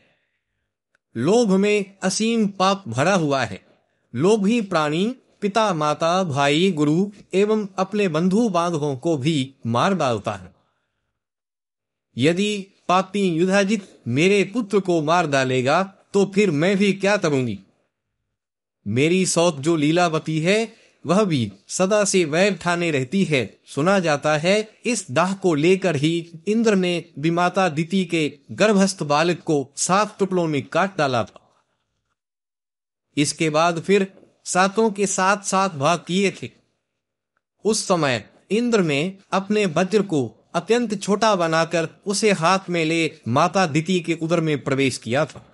लोभ में असीम पाप भरा हुआ है। लोभी प्राणी पिता माता भाई, गुरु एवं अपने बंधु बांधवों को भी मार डालता है। यदि पापी युधाजित मेरे पुत्र को मार डालेगा तो फिर मैं भी क्या करूँगी? मेरी सौत जो लीलावती है, वह भी सदा से वैर ठाने रहती है। सुना जाता है, इस दाह को लेकर ही इंद्र ने विमाता दिति के गर्भस्थ बालक को सात टुकड़ों में काट डाला था। इसके बाद फिर सातों के साथ साथ भाग किए थे। उस समय इंद्र ने अपने वज्र को अत्यंत छोटा बनाकर उसे हाथ में ले माता दिति के उदर में प्रवेश किया था।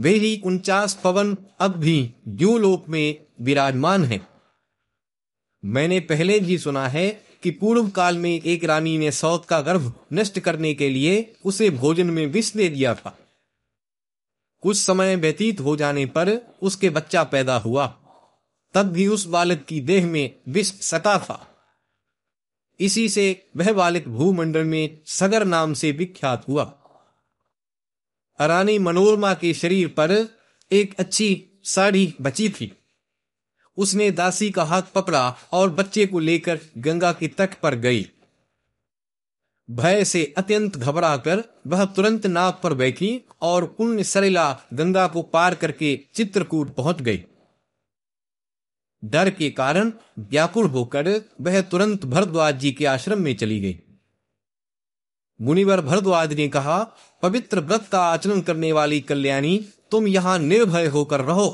वे ही उनचास पवन अब भी द्यूलोक में विराजमान हैं। मैंने पहले भी सुना है कि पूर्व काल में एक रानी ने सौत का गर्भ नष्ट करने के लिए उसे भोजन में विष दे दिया था। कुछ समय व्यतीत हो जाने पर उसके बच्चा पैदा हुआ। तब भी उस बालक की देह में विष सता था। इसी से वह बालक भूमंडल में सगर नाम से विख्यात हुआ। रानी मनोरमा के शरीर पर एक अच्छी साड़ी बची थी। उसने दासी का हाथ पकड़ा और बच्चे को लेकर गंगा के तट पर गई। भय से अत्यंत घबराकर वह तुरंत नाव पर बैठी और पुण्य सरेला गंगा को पार करके चित्रकूट पहुँच गई। डर के कारण व्याकुल होकर वह तुरंत भरद्वाज जी के आश्रम में चली गई। मुनिवर भरद्वाज ने कहा, पवित्र व्रत का आचरण करने वाली कल्याणी, तुम यहाँ निर्भय होकर रहो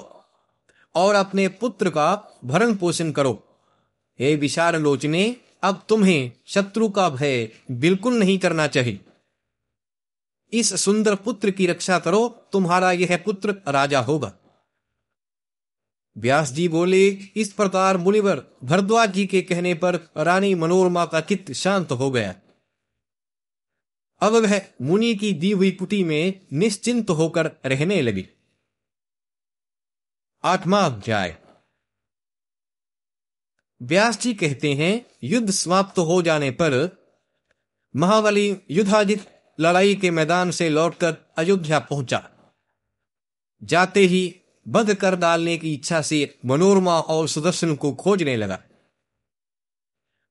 और अपने पुत्र का भरण पोषण करो। हे विशाल लोचने अब तुम्हें शत्रु का भय बिल्कुल नहीं करना चाहिए। इस सुंदर पुत्र की रक्षा करो, तुम्हारा यह पुत्र राजा होगा। व्यास जी बोले, इस प्रकार मुनिवर भरद्वाज जी के कहने पर रानी मनोरमा का चित्त शांत हो गया। अब वह मुनि की दी हुई कुटी में निश्चिंत होकर रहने लगी। आत्मा अध्याय व्यास जी कहते हैं, युद्ध समाप्त हो जाने पर महाबली युद्धाजित लड़ाई के मैदान से लौटकर अयोध्या पहुँचा। जाते ही बध कर डालने की इच्छा से मनोरमा और सुदर्शन को खोजने लगा।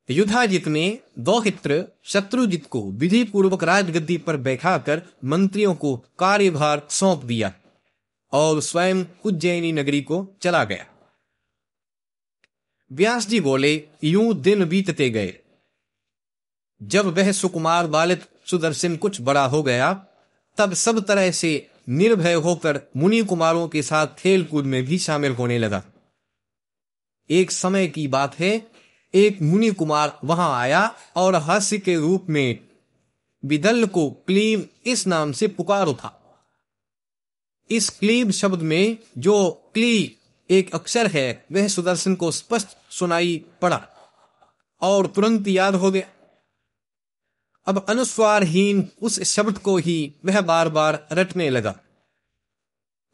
युद्धाजित ने दौहित्र शत्रुजित को विधि पूर्वक राजगद्दी पर बैठाकर मंत्रियों को कार्यभार सौंप दिया और स्वयं उज्जैनी नगरी को चला गया। व्यास जी बोले, यूँ दिन बीतते गए। जब वह सुकुमार बालित सुदर्शन कुछ बड़ा हो गया, तब सब तरह से निर्भय होकर मुनि कुमारों के साथ खेल कूद में भी शामिल होने लगा। एक समय की बात है, एक मुनि कुमार वहाँ आया और हास्य के रूप में विदल को क्लीम इस नाम से पुकार उठा। इस क्लीब शब्द में जो क्ली एक अक्षर है, वह सुदर्शन को स्पष्ट सुनाई पड़ा। और तुरंत याद हो गया। अब अनुस्वारहीन उस शब्द को ही वह बार बार रटने लगा।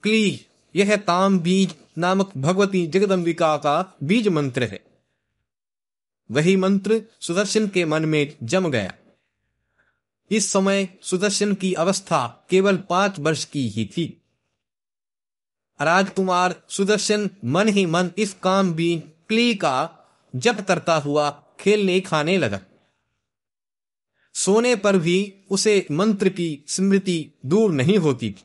क्ली, यह ताम बीज नामक भगवती जगदम्बिका का बीज मंत्र है। वही मंत्र सुदर्शन के मन में जम गया। इस समय सुदर्शन की अवस्था केवल पाँच वर्ष की ही थी। राजकुमार सुदर्शन मन ही मन इस काम भी क्ली का जप करता हुआ खेलने खाने लगा सोने पर भी उसे मंत्र की स्मृति दूर नहीं होती थी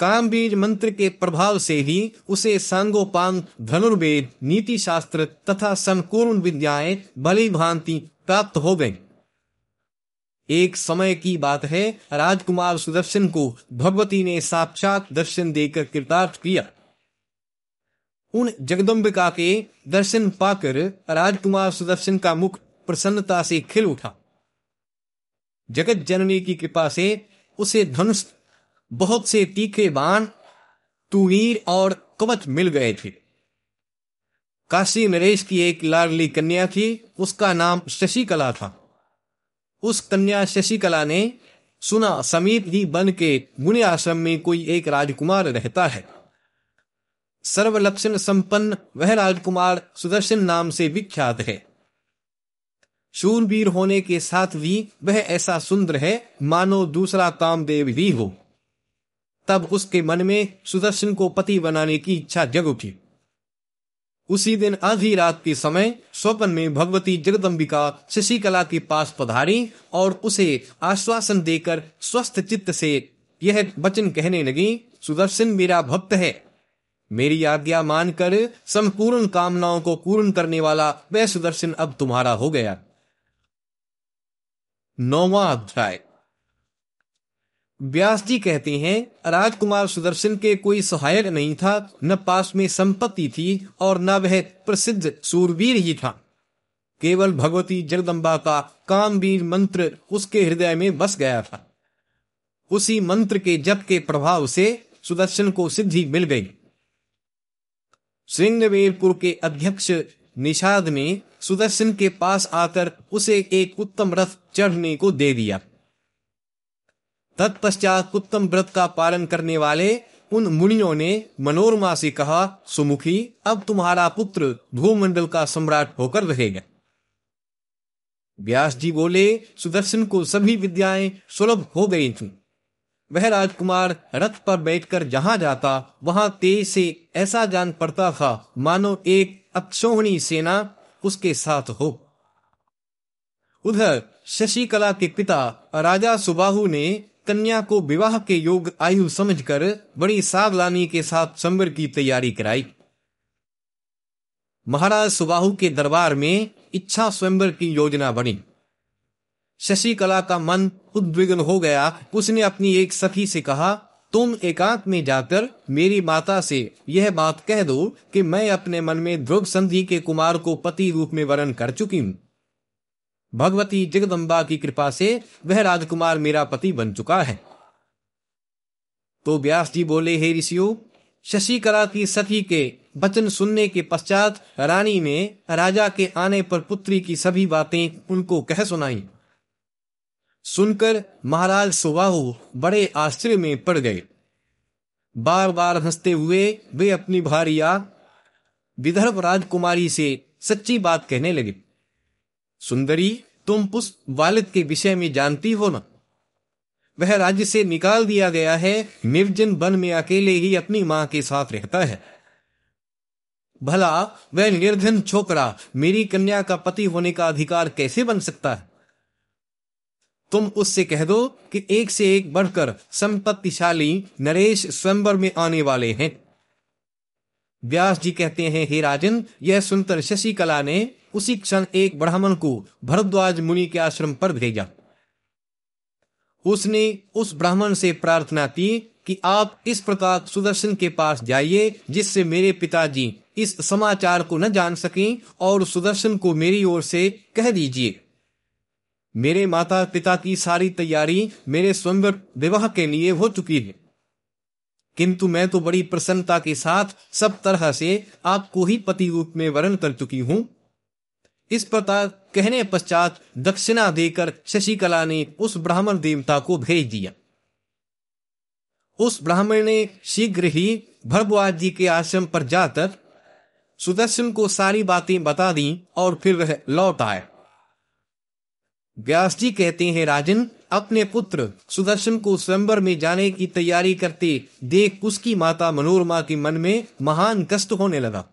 काम बीज मंत्र के प्रभाव से ही उसे सांगोपांग, धनुर्वेद नीति शास्त्र तथा संपूर्ण विद्याएँ भली भांति प्राप्त हो गईं। एक समय की बात है। राजकुमार सुदर्शन को भगवती ने साक्षात दर्शन देकर कृतार्थ किया। उन जगदम्बिका के दर्शन पाकर राजकुमार सुदर्शन का मुख प्रसन्नता से खिल उठा। जगत जननी की कृपा से उसे धनुष, बहुत से तीखे बाण, तुवीर और कवच मिल गए थे। काशी नरेश की एक लाडली कन्या थी, उसका नाम शशिकला था। उस कन्या शशिकला ने सुना, समीप ही बन के मुनि आश्रम में कोई एक राजकुमार रहता है। सर्वलक्षण संपन्न वह राजकुमार सुदर्शन नाम से विख्यात है। शूरवीर होने के साथ भी वह ऐसा सुंदर है, मानो दूसरा कामदेव भी हो। तब उसके मन में सुदर्शन को पति बनाने की इच्छा जग उठी। उसी दिन आधी रात के समय स्वप्न में भगवती जगदम्बिका शशिकला के पास पधारी और उसे आश्वासन देकर स्वस्थ चित्त से यह वचन कहने लगी, सुदर्शन मेरा भक्त है। मेरी आज्ञा मानकर संपूर्ण कामनाओं को पूर्ण करने वाला वह सुदर्शन अब तुम्हारा हो गया। नौवा अध्याय। व्यास जी कहते हैं, राजकुमार सुदर्शन के कोई सहायक नहीं था, न पास में संपत्ति थी और न वह प्रसिद्ध सूरवीर ही था। केवल भगवती जगदम्बा का कामवीर मंत्र उसके हृदय में बस गया था। उसी मंत्र के जप के प्रभाव से सुदर्शन को सिद्धि मिल गई। सिंहवीरपुर के अध्यक्ष निषाद ने सुदर्शन के पास आकर उसे एक उत्तम रथ चढ़ने को दे दिया। तत्पश्चात उत्तम व्रत का पालन करने वाले उन मुनियों ने मनोरमा से कहा, सुमुखी, अब तुम्हारा पुत्र भूमंडल का सम्राट होकर रहेगा। व्यास जी बोले, सुदर्शन को सभी विद्याएँ सुलभ हो गई थी। वह राजकुमार रथ पर बैठकर जहाँ जाता, वहाँ तेज से ऐसा जान पड़ता था, मानो एक अक्षोहणी सेना उसके साथ हो। उधर शशिकला के पिता राजा सुबाहु ने कन्या को विवाह के योग आयु समझकर बड़ी सावधानी के साथ संबर की तैयारी कराई। महाराज सुबाहु के दरबार में इच्छा स्वयंवर की योजना बनी। शशिकला का मन उद्विग्न हो गया। उसने अपनी एक सखी से कहा, तुम एकांत में जाकर मेरी माता से यह बात कह दो कि मैं अपने मन में ध्रुव संधि के कुमार को पति रूप में वर्ण कर चुकी हूँ। भगवती जगदम्बा की कृपा से वह राजकुमार मेरा पति बन चुका है। तो व्यास जी बोले, हे ऋषियों, शशिकला की सखी के वचन सुनने के पश्चात रानी ने राजा के आने पर पुत्री की सभी बातें उनको कह सुनाई। सुनकर महाराज सुबाहु बड़े आश्चर्य में पड़ गए। बार बार हँसते हुए वे अपनी भारिया विदर्भ राजकुमारी से सच्ची बात कहने लगे। सुंदरी, तुम पुष्प वालिद के विषय में जानती हो ना? वह राज्य से निकाल दिया गया है, निर्जन वन में अकेले ही अपनी माँ के साथ रहता है। भला, वह निर्धन छोकरा मेरी कन्या का पति होने का अधिकार कैसे बन सकता है? तुम उससे कह दो कि एक से एक बढ़कर संपत्तिशाली नरेश स्वयंवर में आने वाले हैं। व्यास जी कहते हैं, हे राजन, यह सुनकर शशिकला ने उसी क्षण एक ब्राह्मण को भरद्वाज मुनि के आश्रम पर भेजा। उसने उस ब्राह्मण से प्रार्थना की कि आप इस प्रकार सुदर्शन के पास जाइए, जिससे मेरे पिताजी इस समाचार को न जान सकें और सुदर्शन को मेरी ओर से कह दीजिए। मेरे माता पिता की सारी तैयारी मेरे स्वयंवर विवाह के लिए हो चुकी है। किंतु मैं तो बड़ी प्रसन्नता के साथ सब तरह से आपको ही पति रूप में वर्ण कर चुकी हूँ। इस प्रकार कहने पश्चात दक्षिणा देकर शशिकला ने उस ब्राह्मण देवता को भेज दिया। उस ब्राह्मण ने शीघ्र ही भरद्वाज जी के आश्रम पर जाकर सुदर्शन को सारी बातें बता दी और फिर वह लौट आए। व्यास जी कहते हैं, राजन, अपने पुत्र सुदर्शन को स्वयंवर में जाने की तैयारी करते देख उसकी माता मनोरमा के मन में महान कष्ट होने लगा।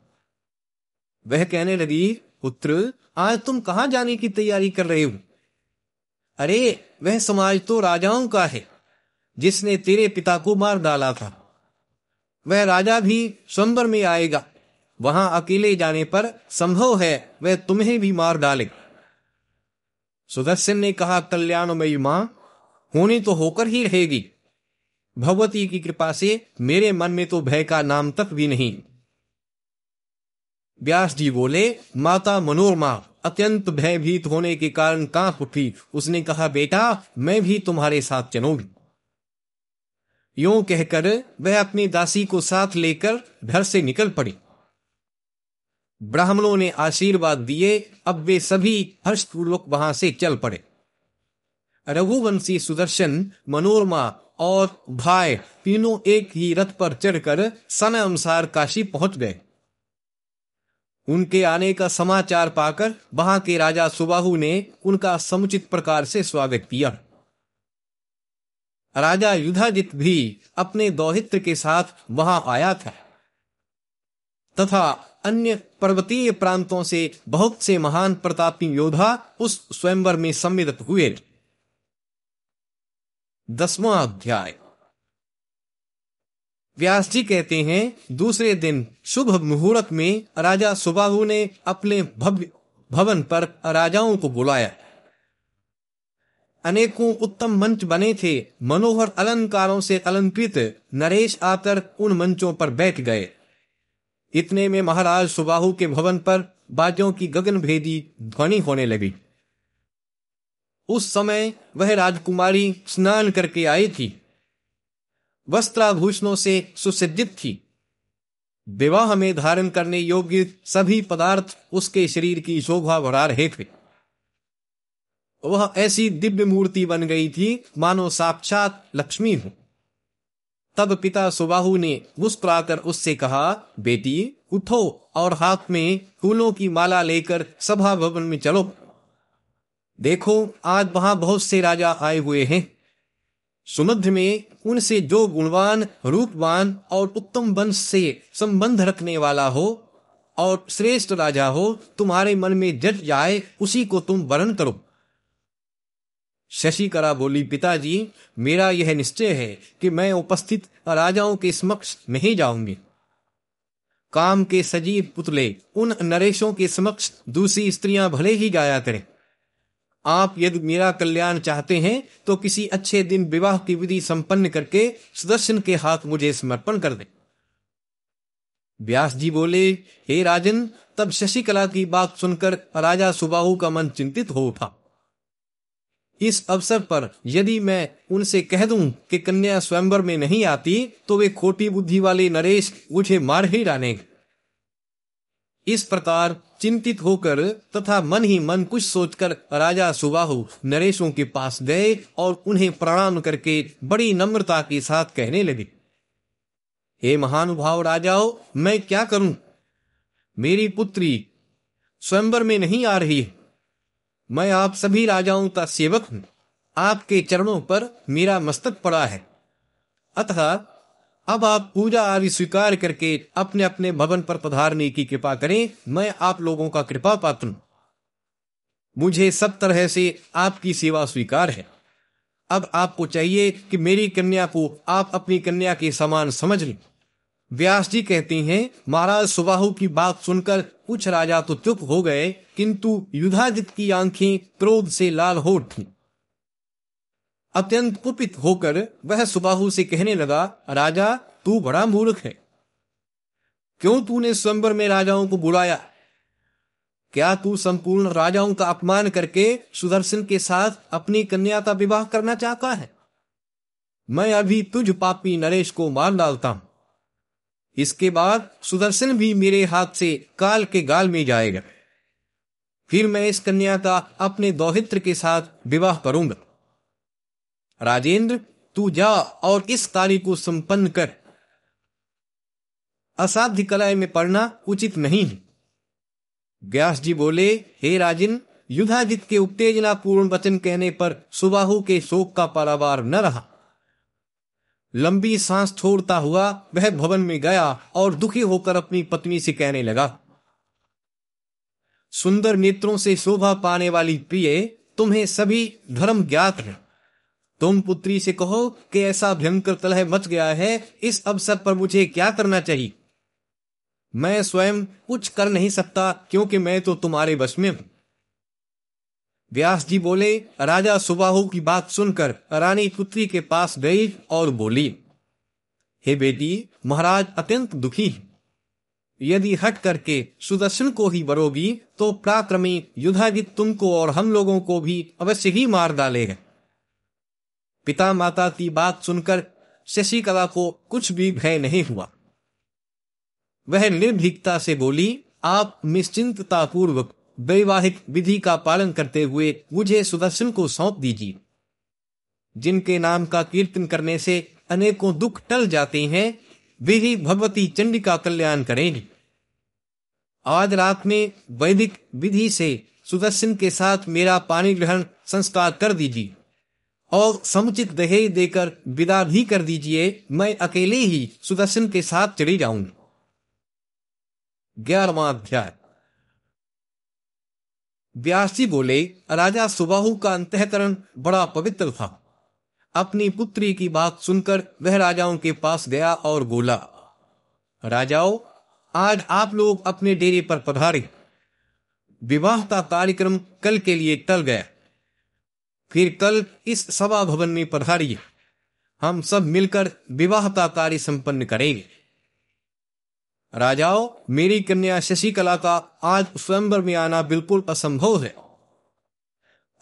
वह कहने लगी पुत्र, आज तुम कहाँ जाने की तैयारी कर रहे हो? अरे, वह समाज तो राजाओं का है, जिसने तेरे पिता को मार डाला था। वह राजा भी स्वयंवर में आएगा। वहाँ अकेले जाने पर संभव है वह तुम्हें भी मार डालेगा सुदर्शन ने कहा, कल्याणमयी माँ, होनी तो होकर ही रहेगी। भगवती की कृपा से मेरे मन में तो भय का नाम तक भी नहीं। व्यास जी बोले, माता मनोरमा अत्यंत भयभीत होने के कारण काँप उठी। उसने कहा, बेटा, मैं भी तुम्हारे साथ चलूँगी यूँ कहकर वह अपनी दासी को साथ लेकर घर से निकल पड़ी। ब्राह्मणों ने आशीर्वाद दिए। अब वे सभी हर्षपूर्वक वहाँ से चल पड़े। रघुवंशी सुदर्शन मनोरमा और भाई तीनों एक ही रथ पर चढ़कर सन अनुसार काशी पहुँच गए। उनके आने का समाचार पाकर वहाँ के राजा सुबाहु ने उनका समुचित प्रकार से स्वागत किया। राजा युधाजित भी अपने दौहित्र के साथ वहाँ आया था। तथा अन्य पर्वतीय प्रांतों से बहुत से महान प्रतापी योद्धा उस स्वयंवर में सम्मिलित हुए। दसवां अध्याय। व्यास जी कहते हैं, दूसरे दिन शुभ मुहूर्त में राजा सुबाहु ने अपने भव्य भवन पर राजाओं को बुलाया। अनेकों उत्तम मंच बने थे। मनोहर अलंकारों से अलंकृत नरेश आकर उन मंचों पर बैठ गए। इतने में महाराज सुबाहु के भवन पर बाजों की गगन भेदी ध्वनि होने लगी। उस समय वह राजकुमारी स्नान करके आई थी। वस्त्राभूषणों से सुसज्जित थी। विवाह में धारण करने योग्य सभी पदार्थ उसके शरीर की शोभा बढ़ा रहे थे। वह ऐसी दिव्य मूर्ति बन गई थी, मानो साक्षात लक्ष्मी हो। तब पिता सुबाहु ने मुस्कुराकर उससे कहा, बेटी, उठो और हाथ में फूलों की माला लेकर सभा भवन में चलो। देखो, आज वहाँ बहुत से राजा आए हुए हैं। सुमध्य में उनसे जो गुणवान, रूपवान और उत्तम वंश से संबंध रखने वाला हो और श्रेष्ठ राजा हो, तुम्हारे मन में जट जाए, उसी को तुम वर्ण करो। शशिकला बोली, पिताजी, मेरा यह निश्चय है कि मैं उपस्थित राजाओं के समक्ष नहीं जाऊँगी। काम के सजीव पुतले, उन नरेशों के समक्ष दूसरी स्त्रियाँ भले ही गाया करें। आप यदि मेरा कल्याण चाहते हैं तो किसी अच्छे दिन विवाह की विधि संपन्न करके सुदर्शन के हाथ मुझे समर्पण कर दें। व्यास जी बोले, हे राजन, तब शशिकला की बात सुनकर राजा सुबाहु का मन चिंतित हो उठा। इस अवसर पर यदि मैं उनसे कह दूँ कि कन्या स्वयंवर में नहीं आती तो वे खोटी बुद्धि वाले नरेश मुझे मार ही डालेंगे। इस प्रकार चिंतित होकर तथा मन ही मन कुछ सोचकर राजा सुबाहु नरेशों के पास गए और उन्हें प्रणाम करके बड़ी नम्रता के साथ कहने लगे, हे महानुभाव राजाओ, मैं क्या करूँ? मेरी पुत्री स्वयंवर में नहीं आ रही। है मैं आप सभी राजाओं का सेवक हूँ। आपके चरणों पर मेरा मस्तक पड़ा है। अतः अब आप पूजा आदि स्वीकार करके अपने अपने भवन पर पधारने की कृपा करें। मैं आप लोगों का कृपा पात्र मुझे सब तरह से आपकी सेवा स्वीकार है। अब आपको चाहिए कि मेरी कन्या को आप अपनी कन्या के समान समझ लें। व्यास जी कहते हैं, महाराज, सुबाहु की बात सुनकर कुछ राजा तो चुप हो गए, किंतु युधाजित की आँखें क्रोध से लाल हो उठी। अत्यंत कुपित होकर वह सुबाहु से कहने लगा, राजा, तू बड़ा मूर्ख है। क्यों तूने स्वयंवर में राजाओं को बुलाया? क्या तू संपूर्ण राजाओं का अपमान करके सुदर्शन के साथ अपनी कन्या का विवाह करना चाहता है? मैं अभी तुझ पापी नरेश को मार डालता हूँ। इसके बाद सुदर्शन भी मेरे हाथ से काल के गाल में जाएगा। फिर मैं इस कन्या का अपने दौहित्र के साथ विवाह करूँगा। राजेंद्र, तू जा और इस कार्य को संपन्न कर। असाध्य कलाएँ में पढ़ना उचित नहीं है। व्यास जी बोले, हे राजिन, युद्धाजित के उत्तेजना पूर्ण वचन कहने पर सुबाहु के शोक का पारावार न रहा। लंबी सांस छोड़ता हुआ वह भवन में गया और दुखी होकर अपनी पत्नी से कहने लगा, सुंदर नेत्रों से शोभा पाने वाली प्रिय, तुम्हें सभी धर्म ज्ञात है। तुम पुत्री से कहो कि ऐसा भयंकर तलह मच गया है, इस अवसर पर मुझे क्या करना चाहिए? मैं स्वयं कुछ कर नहीं सकता, क्योंकि मैं तो तुम्हारे बस में हूँ। व्यास जी बोले, राजा सुबाहु की बात सुनकर रानी पुत्री के पास गई और बोली, हे बेटी, महाराज अत्यंत दुखी यदि हट करके सुदर्शन को ही बरोगी तो प्राक्रमी युद्धाजित तुमको और हम लोगों को भी अवश्य ही मार डालेगा पिता माता की बात सुनकर शशिकला को कुछ भी भय नहीं हुआ। वह निर्भीकता से बोली, आप निश्चिंतता पूर्वक वैवाहिक विधि का पालन करते हुए मुझे सुदर्शन को सौंप दीजिए। जिनके नाम का कीर्तन करने से अनेकों दुख टल जाते हैं, वे ही भगवती चंडी का कल्याण करेंगे आज रात में वैदिक विधि से सुदर्शन के साथ मेरा पानी ग्रहण संस्कार कर दीजिए। और समुचित दहेज देकर विदा भी कर दीजिए, मैं अकेले ही सुदर्शन के साथ चली जाऊँगी ग्यारहवा अध्याय। व्यासी बोले, राजा सुबाहु का अंतकरण बड़ा पवित्र था। अपनी पुत्री की बात सुनकर वह राजाओं के पास गया और बोला, राजाओं, आज आप लोग अपने डेरे पर पधारे। विवाह का कार्यक्रम कल के लिए टल गया। फिर कल इस सभा भवन में पधारिए हम सब मिलकर विवाह का कार्य संपन्न करेंगे। राजाओं, मेरी कन्या शशिकला का आज स्वयंवर में आना बिल्कुल असंभव है।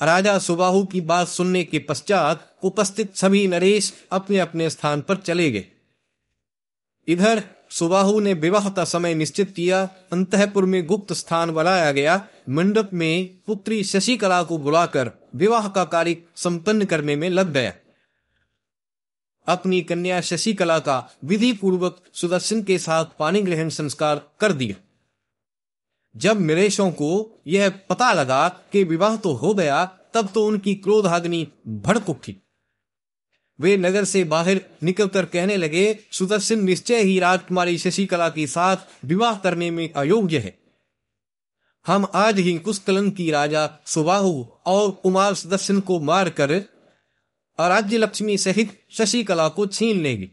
राजा सुबाहु की बात सुनने के पश्चात उपस्थित सभी नरेश अपने अपने स्थान पर चले गए। इधर सुबाहु ने विवाह का समय निश्चित किया, अंतपुर में गुप्त स्थान बनाया गया। मंडप में पुत्री शशिकला को बुलाकर विवाह का कार्य संपन्न करने में लग गया। अपनी कन्या शशिकला का विधि पूर्वक सुदर्शन के साथ पानी ग्रहण संस्कार कर दिया। जब नरेशों को यह पता लगा कि विवाह तो हो गया, तब तो उनकी क्रोधाग्नि भड़क उठी। वे नगर से बाहर निकलकर कहने लगे, सुदर्शन निश्चय ही राजकुमारी शशिकला के साथ विवाह करने में अयोग्य है। हम आज ही कुशकलन की राजा सुबाहु और कुमार सुदर्शन को मारकर राज्य लक्ष्मी सहित शशिकला को छीन लेगी।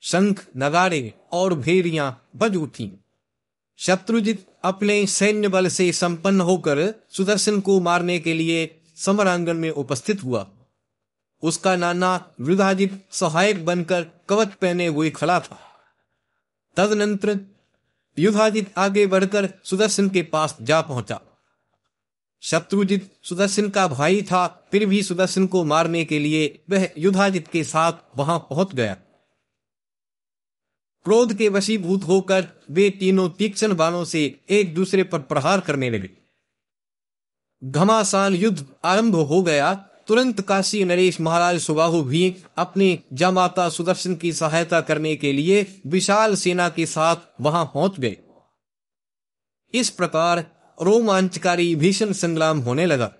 शंख, नगाड़े और भेड़ियाँ बज उठी। शत्रुजित अपने सैन्य बल से संपन्न होकर सुदर्शन को मारने के लिए समरांगन में उपस्थित हुआ। उसका नाना वृद्धाजित सहायक बनकर कवच पहने हुए खड़ा था। तदनंतर युद्धाजित आगे बढ़कर सुदर्शन के पास जा पहुँचा। शत्रुजित सुदर्शन का भाई था, फिर भी सुदर्शन को मारने के लिए वह युद्धाजित के साथ वहाँ पहुँच गया। क्रोध के वशीभूत होकर वे तीनों तीक्ष्ण बाणों से एक दूसरे पर प्रहार करने लगे। घमासान युद्ध आरंभ हो गया। तुरंत काशी नरेश महाराज सुबाहु भी अपने जमाता सुदर्शन की सहायता करने के लिए विशाल सेना के साथ वहाँ पहुँच गए इस प्रकार रोमांचकारी भीषण संग्राम होने लगा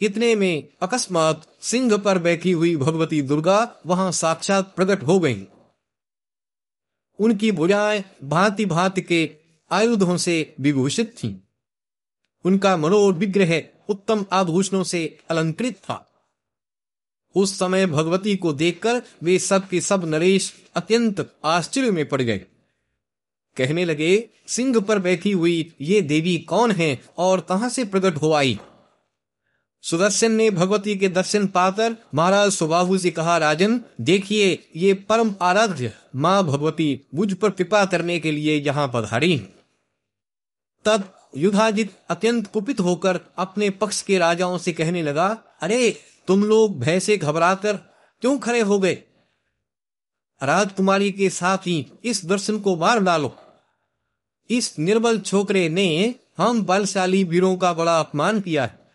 इतने में अकस्मात सिंह पर बैठी हुई भगवती दुर्गा वहाँ साक्षात प्रकट हो गईं। उनकी भुजाएँ भांति भांति के आयुधों से विभूषित थीं। उनका मनोर विग्रह उत्तम आभूषणों से अलंकृत था। उस समय भगवती को देखकर वे सब के सब नरेश अत्यंत आश्चर्य में पड़ गए। कहने लगे, सिंह पर बैठी हुई ये देवी कौन है और कहा से प्रकट हो आई? सुदर्शन ने भगवती के दर्शन पाकर महाराज सुबाहु से कहा, राजन, देखिए, ये परम आराध्य माँ भगवती मुझ पर कृपा करने के लिए यहाँ पधारी। तब युद्धाजित अत्यंत कुपित होकर अपने पक्ष के राजाओं से कहने लगा, अरे, तुम लोग भय से घबराकर क्यों खड़े हो गए? राजकुमारी के साथ ही इस दर्शन को मार डालो। इस निर्बल छोकरे ने हम बलशाली वीरों का बड़ा अपमान किया है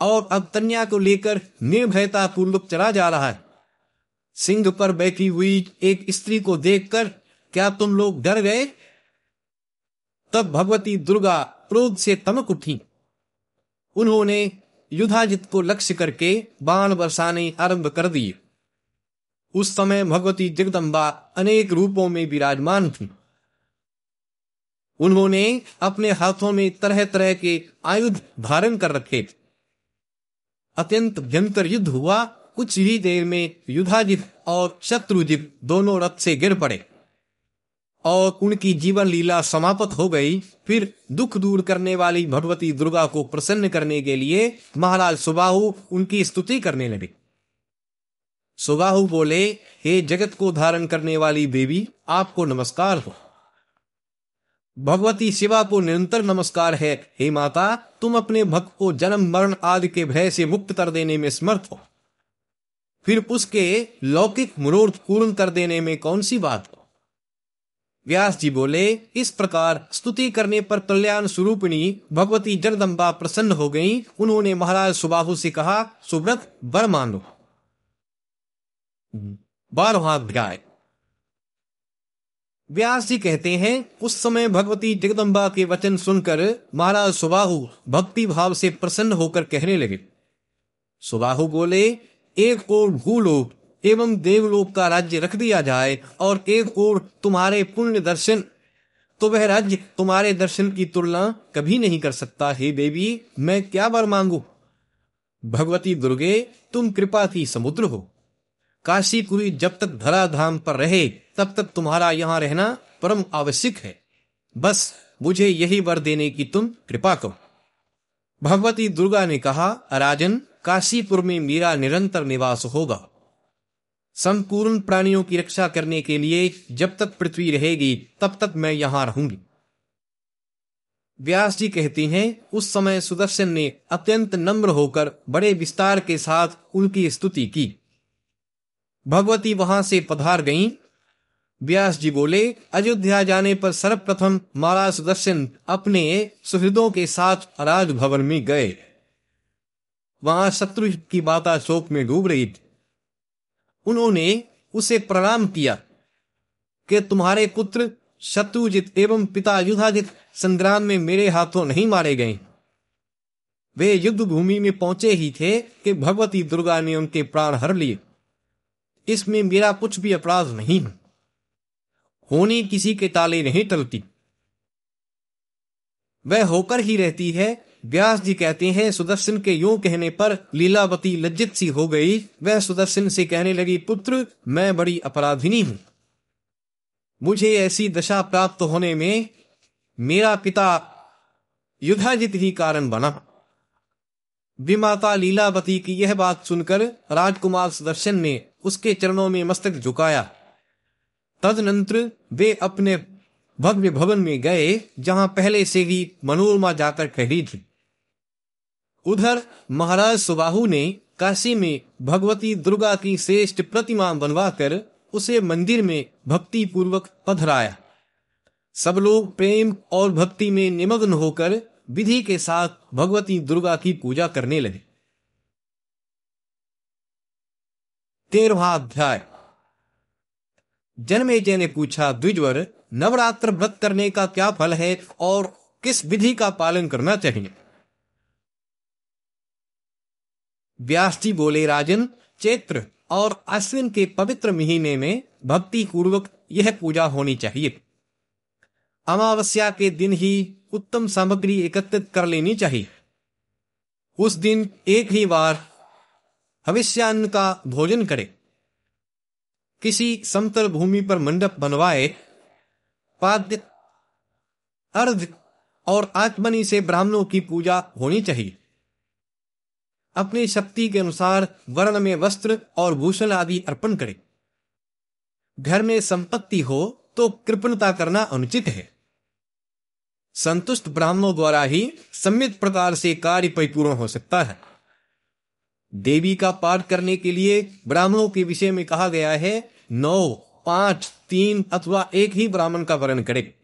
और अब तन्या को लेकर निर्भयता पूर्वक चला जा रहा है। सिंह पर बैठी हुई एक स्त्री को देखकर, क्या तुम लोग डर गए? तब भगवती दुर्गा क्रोध से तमक उठी। उन्होंने युद्धाजित को लक्ष्य करके बाण बरसाने आरंभ कर दिए। उस समय भगवती जगदम्बा अनेक रूपों में विराजमान थी। उन्होंने अपने हाथों में तरह तरह के आयुध धारण कर रखे। अत्यंत भयंकर युद्ध हुआ, कुछ ही देर में युद्धाजित और शत्रुजित दोनों रथ से गिर पड़े। और उनकी जीवन लीला समाप्त हो गई। फिर दुख दूर करने वाली भगवती दुर्गा को प्रसन्न करने के लिए महाराज सुबाहु उनकी स्तुति करने लगे। सुबाहु बोले, हे जगत को धारण करने वाली देवी, आपको नमस्कार हो। भगवती शिवा को निरंतर नमस्कार है। हे माता, तुम अपने भक्त को जन्म, मरण आदि के भय से मुक्त कर देने में समर्थ हो। फिर उसके लौकिक मनोर्थ पूर्ण कर देने में कौन सी बात हो? व्यास जी बोले, इस प्रकार स्तुति करने पर कल्याण स्वरूपिणी भगवती जगदम्बा प्रसन्न हो गई। उन्होंने महाराज सुबाहु से कहा सुब्रत बर मान। लो व्यास जी कहते हैं, उस समय भगवती जगदम्बा के वचन सुनकर महाराज सुबाहु भक्ति भाव से प्रसन्न होकर कहने लगे। सुबाहु बोले, एक और भूलोक एवं देवलोक का राज्य रख दिया जाए और एक और तुम्हारे पुण्य दर्शन तो वह राज्य तुम्हारे दर्शन की तुलना कभी नहीं कर सकता। हे देवी, मैं क्या वर मांगू? भगवती दुर्गे, तुम कृपा थी समुद्र हो। काशीपुरी जब तक धरा धाम पर रहे, तब तक तुम्हारा यहाँ रहना परम आवश्यक है। बस मुझे यही वर देने की तुम कृपा करो। भगवती दुर्गा ने कहा, राजन, काशीपुर में मेरा निरंतर निवास होगा। संपूर्ण प्राणियों की रक्षा करने के लिए जब तक पृथ्वी रहेगी, तब तक मैं यहाँ रहूँगी। व्यास जी कहती हैं, उस समय सुदर्शन ने अत्यंत नम्र होकर बड़े विस्तार के साथ उनकी स्तुति की। भगवती वहाँ से पधार गईं। व्यास जी बोले, अयोध्या जाने पर सर्वप्रथम महाराज सुदर्शन अपने सुहृदों के साथ राजभवन में गए। वहाँ शत्रु की बाता शोक में डूब रही थी। उन्होंने उसे प्रणाम किया कि तुम्हारे पुत्र शत्रुजित एवं पिता युद्धाजित संग्राम में मेरे हाथों नहीं मारे गए। वे युद्ध भूमि में पहुँचे ही थे कि भगवती दुर्गा ने उनके प्राण हर लिए। इसमें मेरा कुछ भी अपराध नहीं होनी किसी के ताले नहीं टलती। वह होकर ही रहती है व्यास जी कहते हैं, सुदर्शन के यूँ कहने पर लीलावती लज्जित सी हो गई। वह सुदर्शन से कहने लगी, पुत्र, मैं बड़ी अपराधिनी हूँ। मुझे ऐसी दशा प्राप्त होने में मेरा पिता युद्धाजित ही कारण बना। विमाता लीलावती की यह बात सुनकर राजकुमार सुदर्शन ने उसके चरणों में मस्तक झुकाया। तदनंतर वे अपने भव्य भवन में गए, जहाँ पहले से ही मनोरमा जाकर ठहरी थी। उधर महाराज सुबाहु ने काशी में भगवती दुर्गा की श्रेष्ठ प्रतिमा बनवाकर उसे मंदिर में भक्ति पूर्वक पधराया। सब लोग प्रेम और भक्ति में निमग्न होकर विधि के साथ भगवती दुर्गा की पूजा करने लगे। तेरवा अध्याय। जन्मेजय ने पूछा, द्विजवर, नवरात्र व्रत करने का क्या फल है और किस विधि का पालन करना चाहिए? व्यास जी बोले, राजन, चैत्र और अश्विन के पवित्र महीने में भक्ति पूर्वक यह पूजा होनी चाहिए। अमावस्या के दिन ही उत्तम सामग्री एकत्रित कर लेनी चाहिए। उस दिन एक ही बार हविष्यान्न का भोजन करे। किसी समतल भूमि पर मंडप बनवाए, पाद्य अर्ध और आत्मनि से ब्राह्मणों की पूजा होनी चाहिए। अपनी शक्ति के अनुसार वर्ण में वस्त्र और भूषण आदि अर्पण करे। घर में संपत्ति हो तो कृपणता करना अनुचित है। संतुष्ट ब्राह्मणों द्वारा ही सम्मित प्रकार से कार्य परिपूर्ण हो सकता है। देवी का पाठ करने के लिए ब्राह्मणों के विषय में कहा गया है, नौ, पाँच, तीन अथवा एक ही ब्राह्मण का वर्ण करे।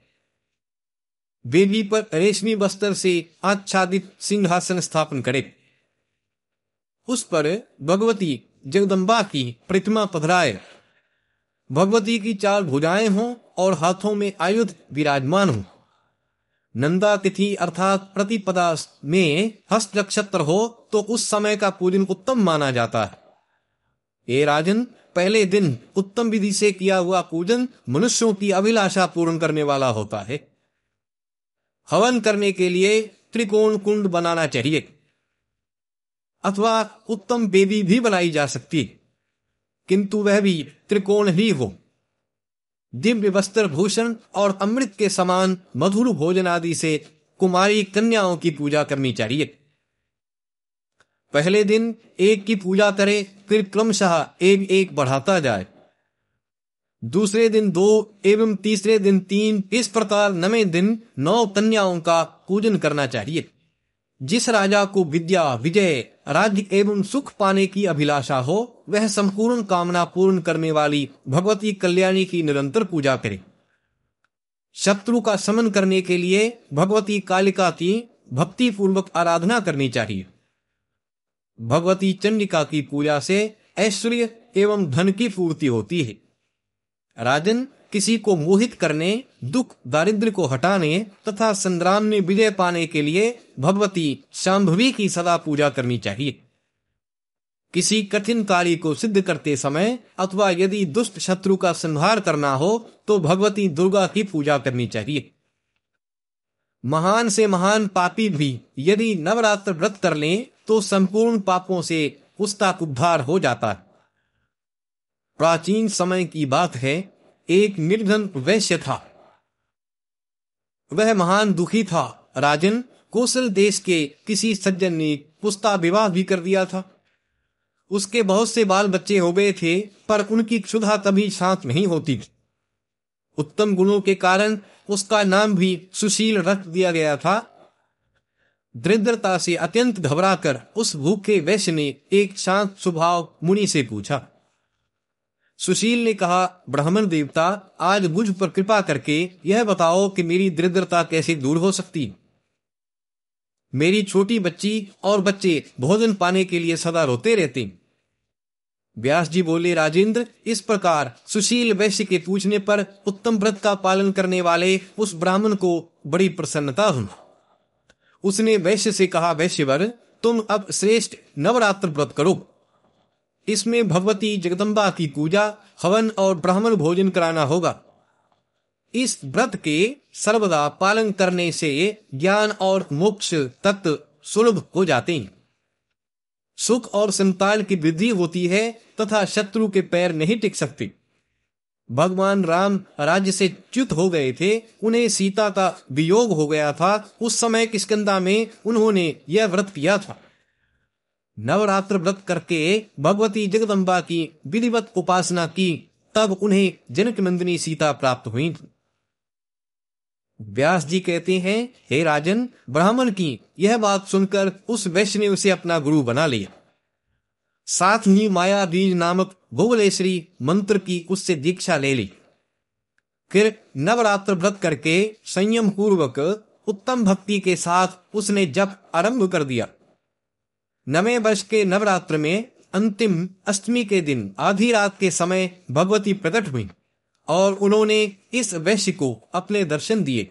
वेदी पर रेशमी बस्तर से आच्छादित सिंहासन स्थापन करे। उस पर भगवती जगदम्बा की प्रतिमा पधराए। भगवती की चार भुजाएँ हों और हाथों में आयुध विराजमान हो। नंदा तिथि अर्थात प्रतिपदा में हस्त नक्षत्र हो तो उस समय का पूजन उत्तम माना जाता है। ये राजन, पहले दिन उत्तम विधि से किया हुआ पूजन मनुष्यों की अभिलाषा पूर्ण करने वाला होता है। हवन करने के लिए त्रिकोण कुंड बनाना चाहिए। अथवा उत्तम बेदी भी बनाई जा सकती है। किंतु वह भी त्रिकोण ही हो। दिव्य वस्त्र भूषण और अमृत के समान मधुर भोजन आदि से कुमारी कन्याओं की पूजा करनी चाहिए। पहले दिन एक की पूजा करे, फिर क्रमशः एक एक बढ़ाता जाए। दूसरे दिन दो एवं तीसरे दिन तीन, इस प्रकार नवे दिन नौ कन्याओं का पूजन करना चाहिए। जिस राजा को विद्या, विजय राज्य एवं सुख पाने की अभिलाषा हो, वह संपूर्ण कामना पूर्ण करने वाली भगवती कल्याणी की निरंतर पूजा करे। शत्रु का समन करने के लिए भगवती कालिका की भक्ति पूर्वक आराधना करनी चाहिए। भगवती चंडिका की पूजा से ऐश्वर्य एवं धन की पूर्ति होती है। राजन किसी को मोहित करने, दुख दारिद्र को हटाने तथा संग्राम में विजय पाने के लिए भगवती शांभवी की सदा पूजा करनी चाहिए। किसी कठिन कार्य को सिद्ध करते समय अथवा यदि दुष्ट शत्रु का संहार करना हो तो भगवती दुर्गा की पूजा करनी चाहिए। महान से महान पापी भी यदि नवरात्र व्रत कर लें तो संपूर्ण पापों से उसका उद्धार हो जाता है। प्राचीन समय की बात है एक निर्धन वैश्य था। वह महान दुखी था। राजन कौशल देश के किसी सज्जन ने पुस्ता विवाह भी कर दिया था। उसके बहुत से बाल बच्चे हो गए थे, पर उनकी क्षुधा तभी शांत नहीं होती थी। उत्तम गुणों के कारण उसका नाम भी सुशील रख दिया गया था। दरिद्रता से अत्यंत घबराकर उस भूखे वैश्य ने एक शांत स्वभाव मुनि से पूछा सुशील ने कहा, ब्राह्मण देवता, आज मुझ पर कृपा करके यह बताओ कि मेरी दरिद्रता कैसे दूर हो सकती मेरी छोटी बच्ची और बच्चे भोजन पाने के लिए सदा रोते रहते व्यास जी बोले, राजेंद्र, इस प्रकार सुशील वैश्य के पूछने पर उत्तम व्रत का पालन करने वाले उस ब्राह्मण को बड़ी प्रसन्नता हुई। उसने वैश्य से कहा, वैश्यवर, तुम अब श्रेष्ठ नवरात्र व्रत करो। इसमें भगवती जगदम्बा की पूजा, हवन और ब्राह्मण भोजन कराना होगा। इस व्रत के सर्वदा पालन करने से ज्ञान और मोक्ष तत्व सुलभ हो जाते हैं। सुख और संतान की वृद्धि होती है तथा शत्रु के पैर नहीं टिक सकते। भगवान राम राज्य से च्युत हो गए थे, उन्हें सीता का वियोग हो गया था, उस समय किसकंदा में उन्होंने यह व्रत किया था। नवरात्र व्रत करके भगवती जगदम्बा की विधिवत उपासना की, तब उन्हें जनक नंदिनी सीता प्राप्त हुई। व्यास जी कहते हैं, हे राजन, ब्राह्मण की यह बात सुनकर उस वैश्य ने उसे अपना गुरु बना लिया। साथ ही माया बीज नामक भुवलेश्वरी मंत्र की उससे दीक्षा ले ली। फिर नवरात्र व्रत करके संयम पूर्वक उत्तम भक्ति के साथ उसने जप आरंभ कर दिया। नवे वर्ष के नवरात्र में अंतिम अष्टमी के दिन आधी रात के समय भगवती प्रकट हुई और उन्होंने इस वैश्य को अपने दर्शन दिए।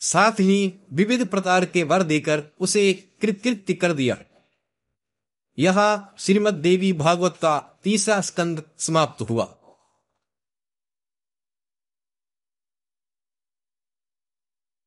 साथ ही विविध प्रकार के वर देकर उसे कृतकृत्य कर दिया। यह श्रीमद देवी भागवत का तीसरा स्कंद समाप्त हुआ।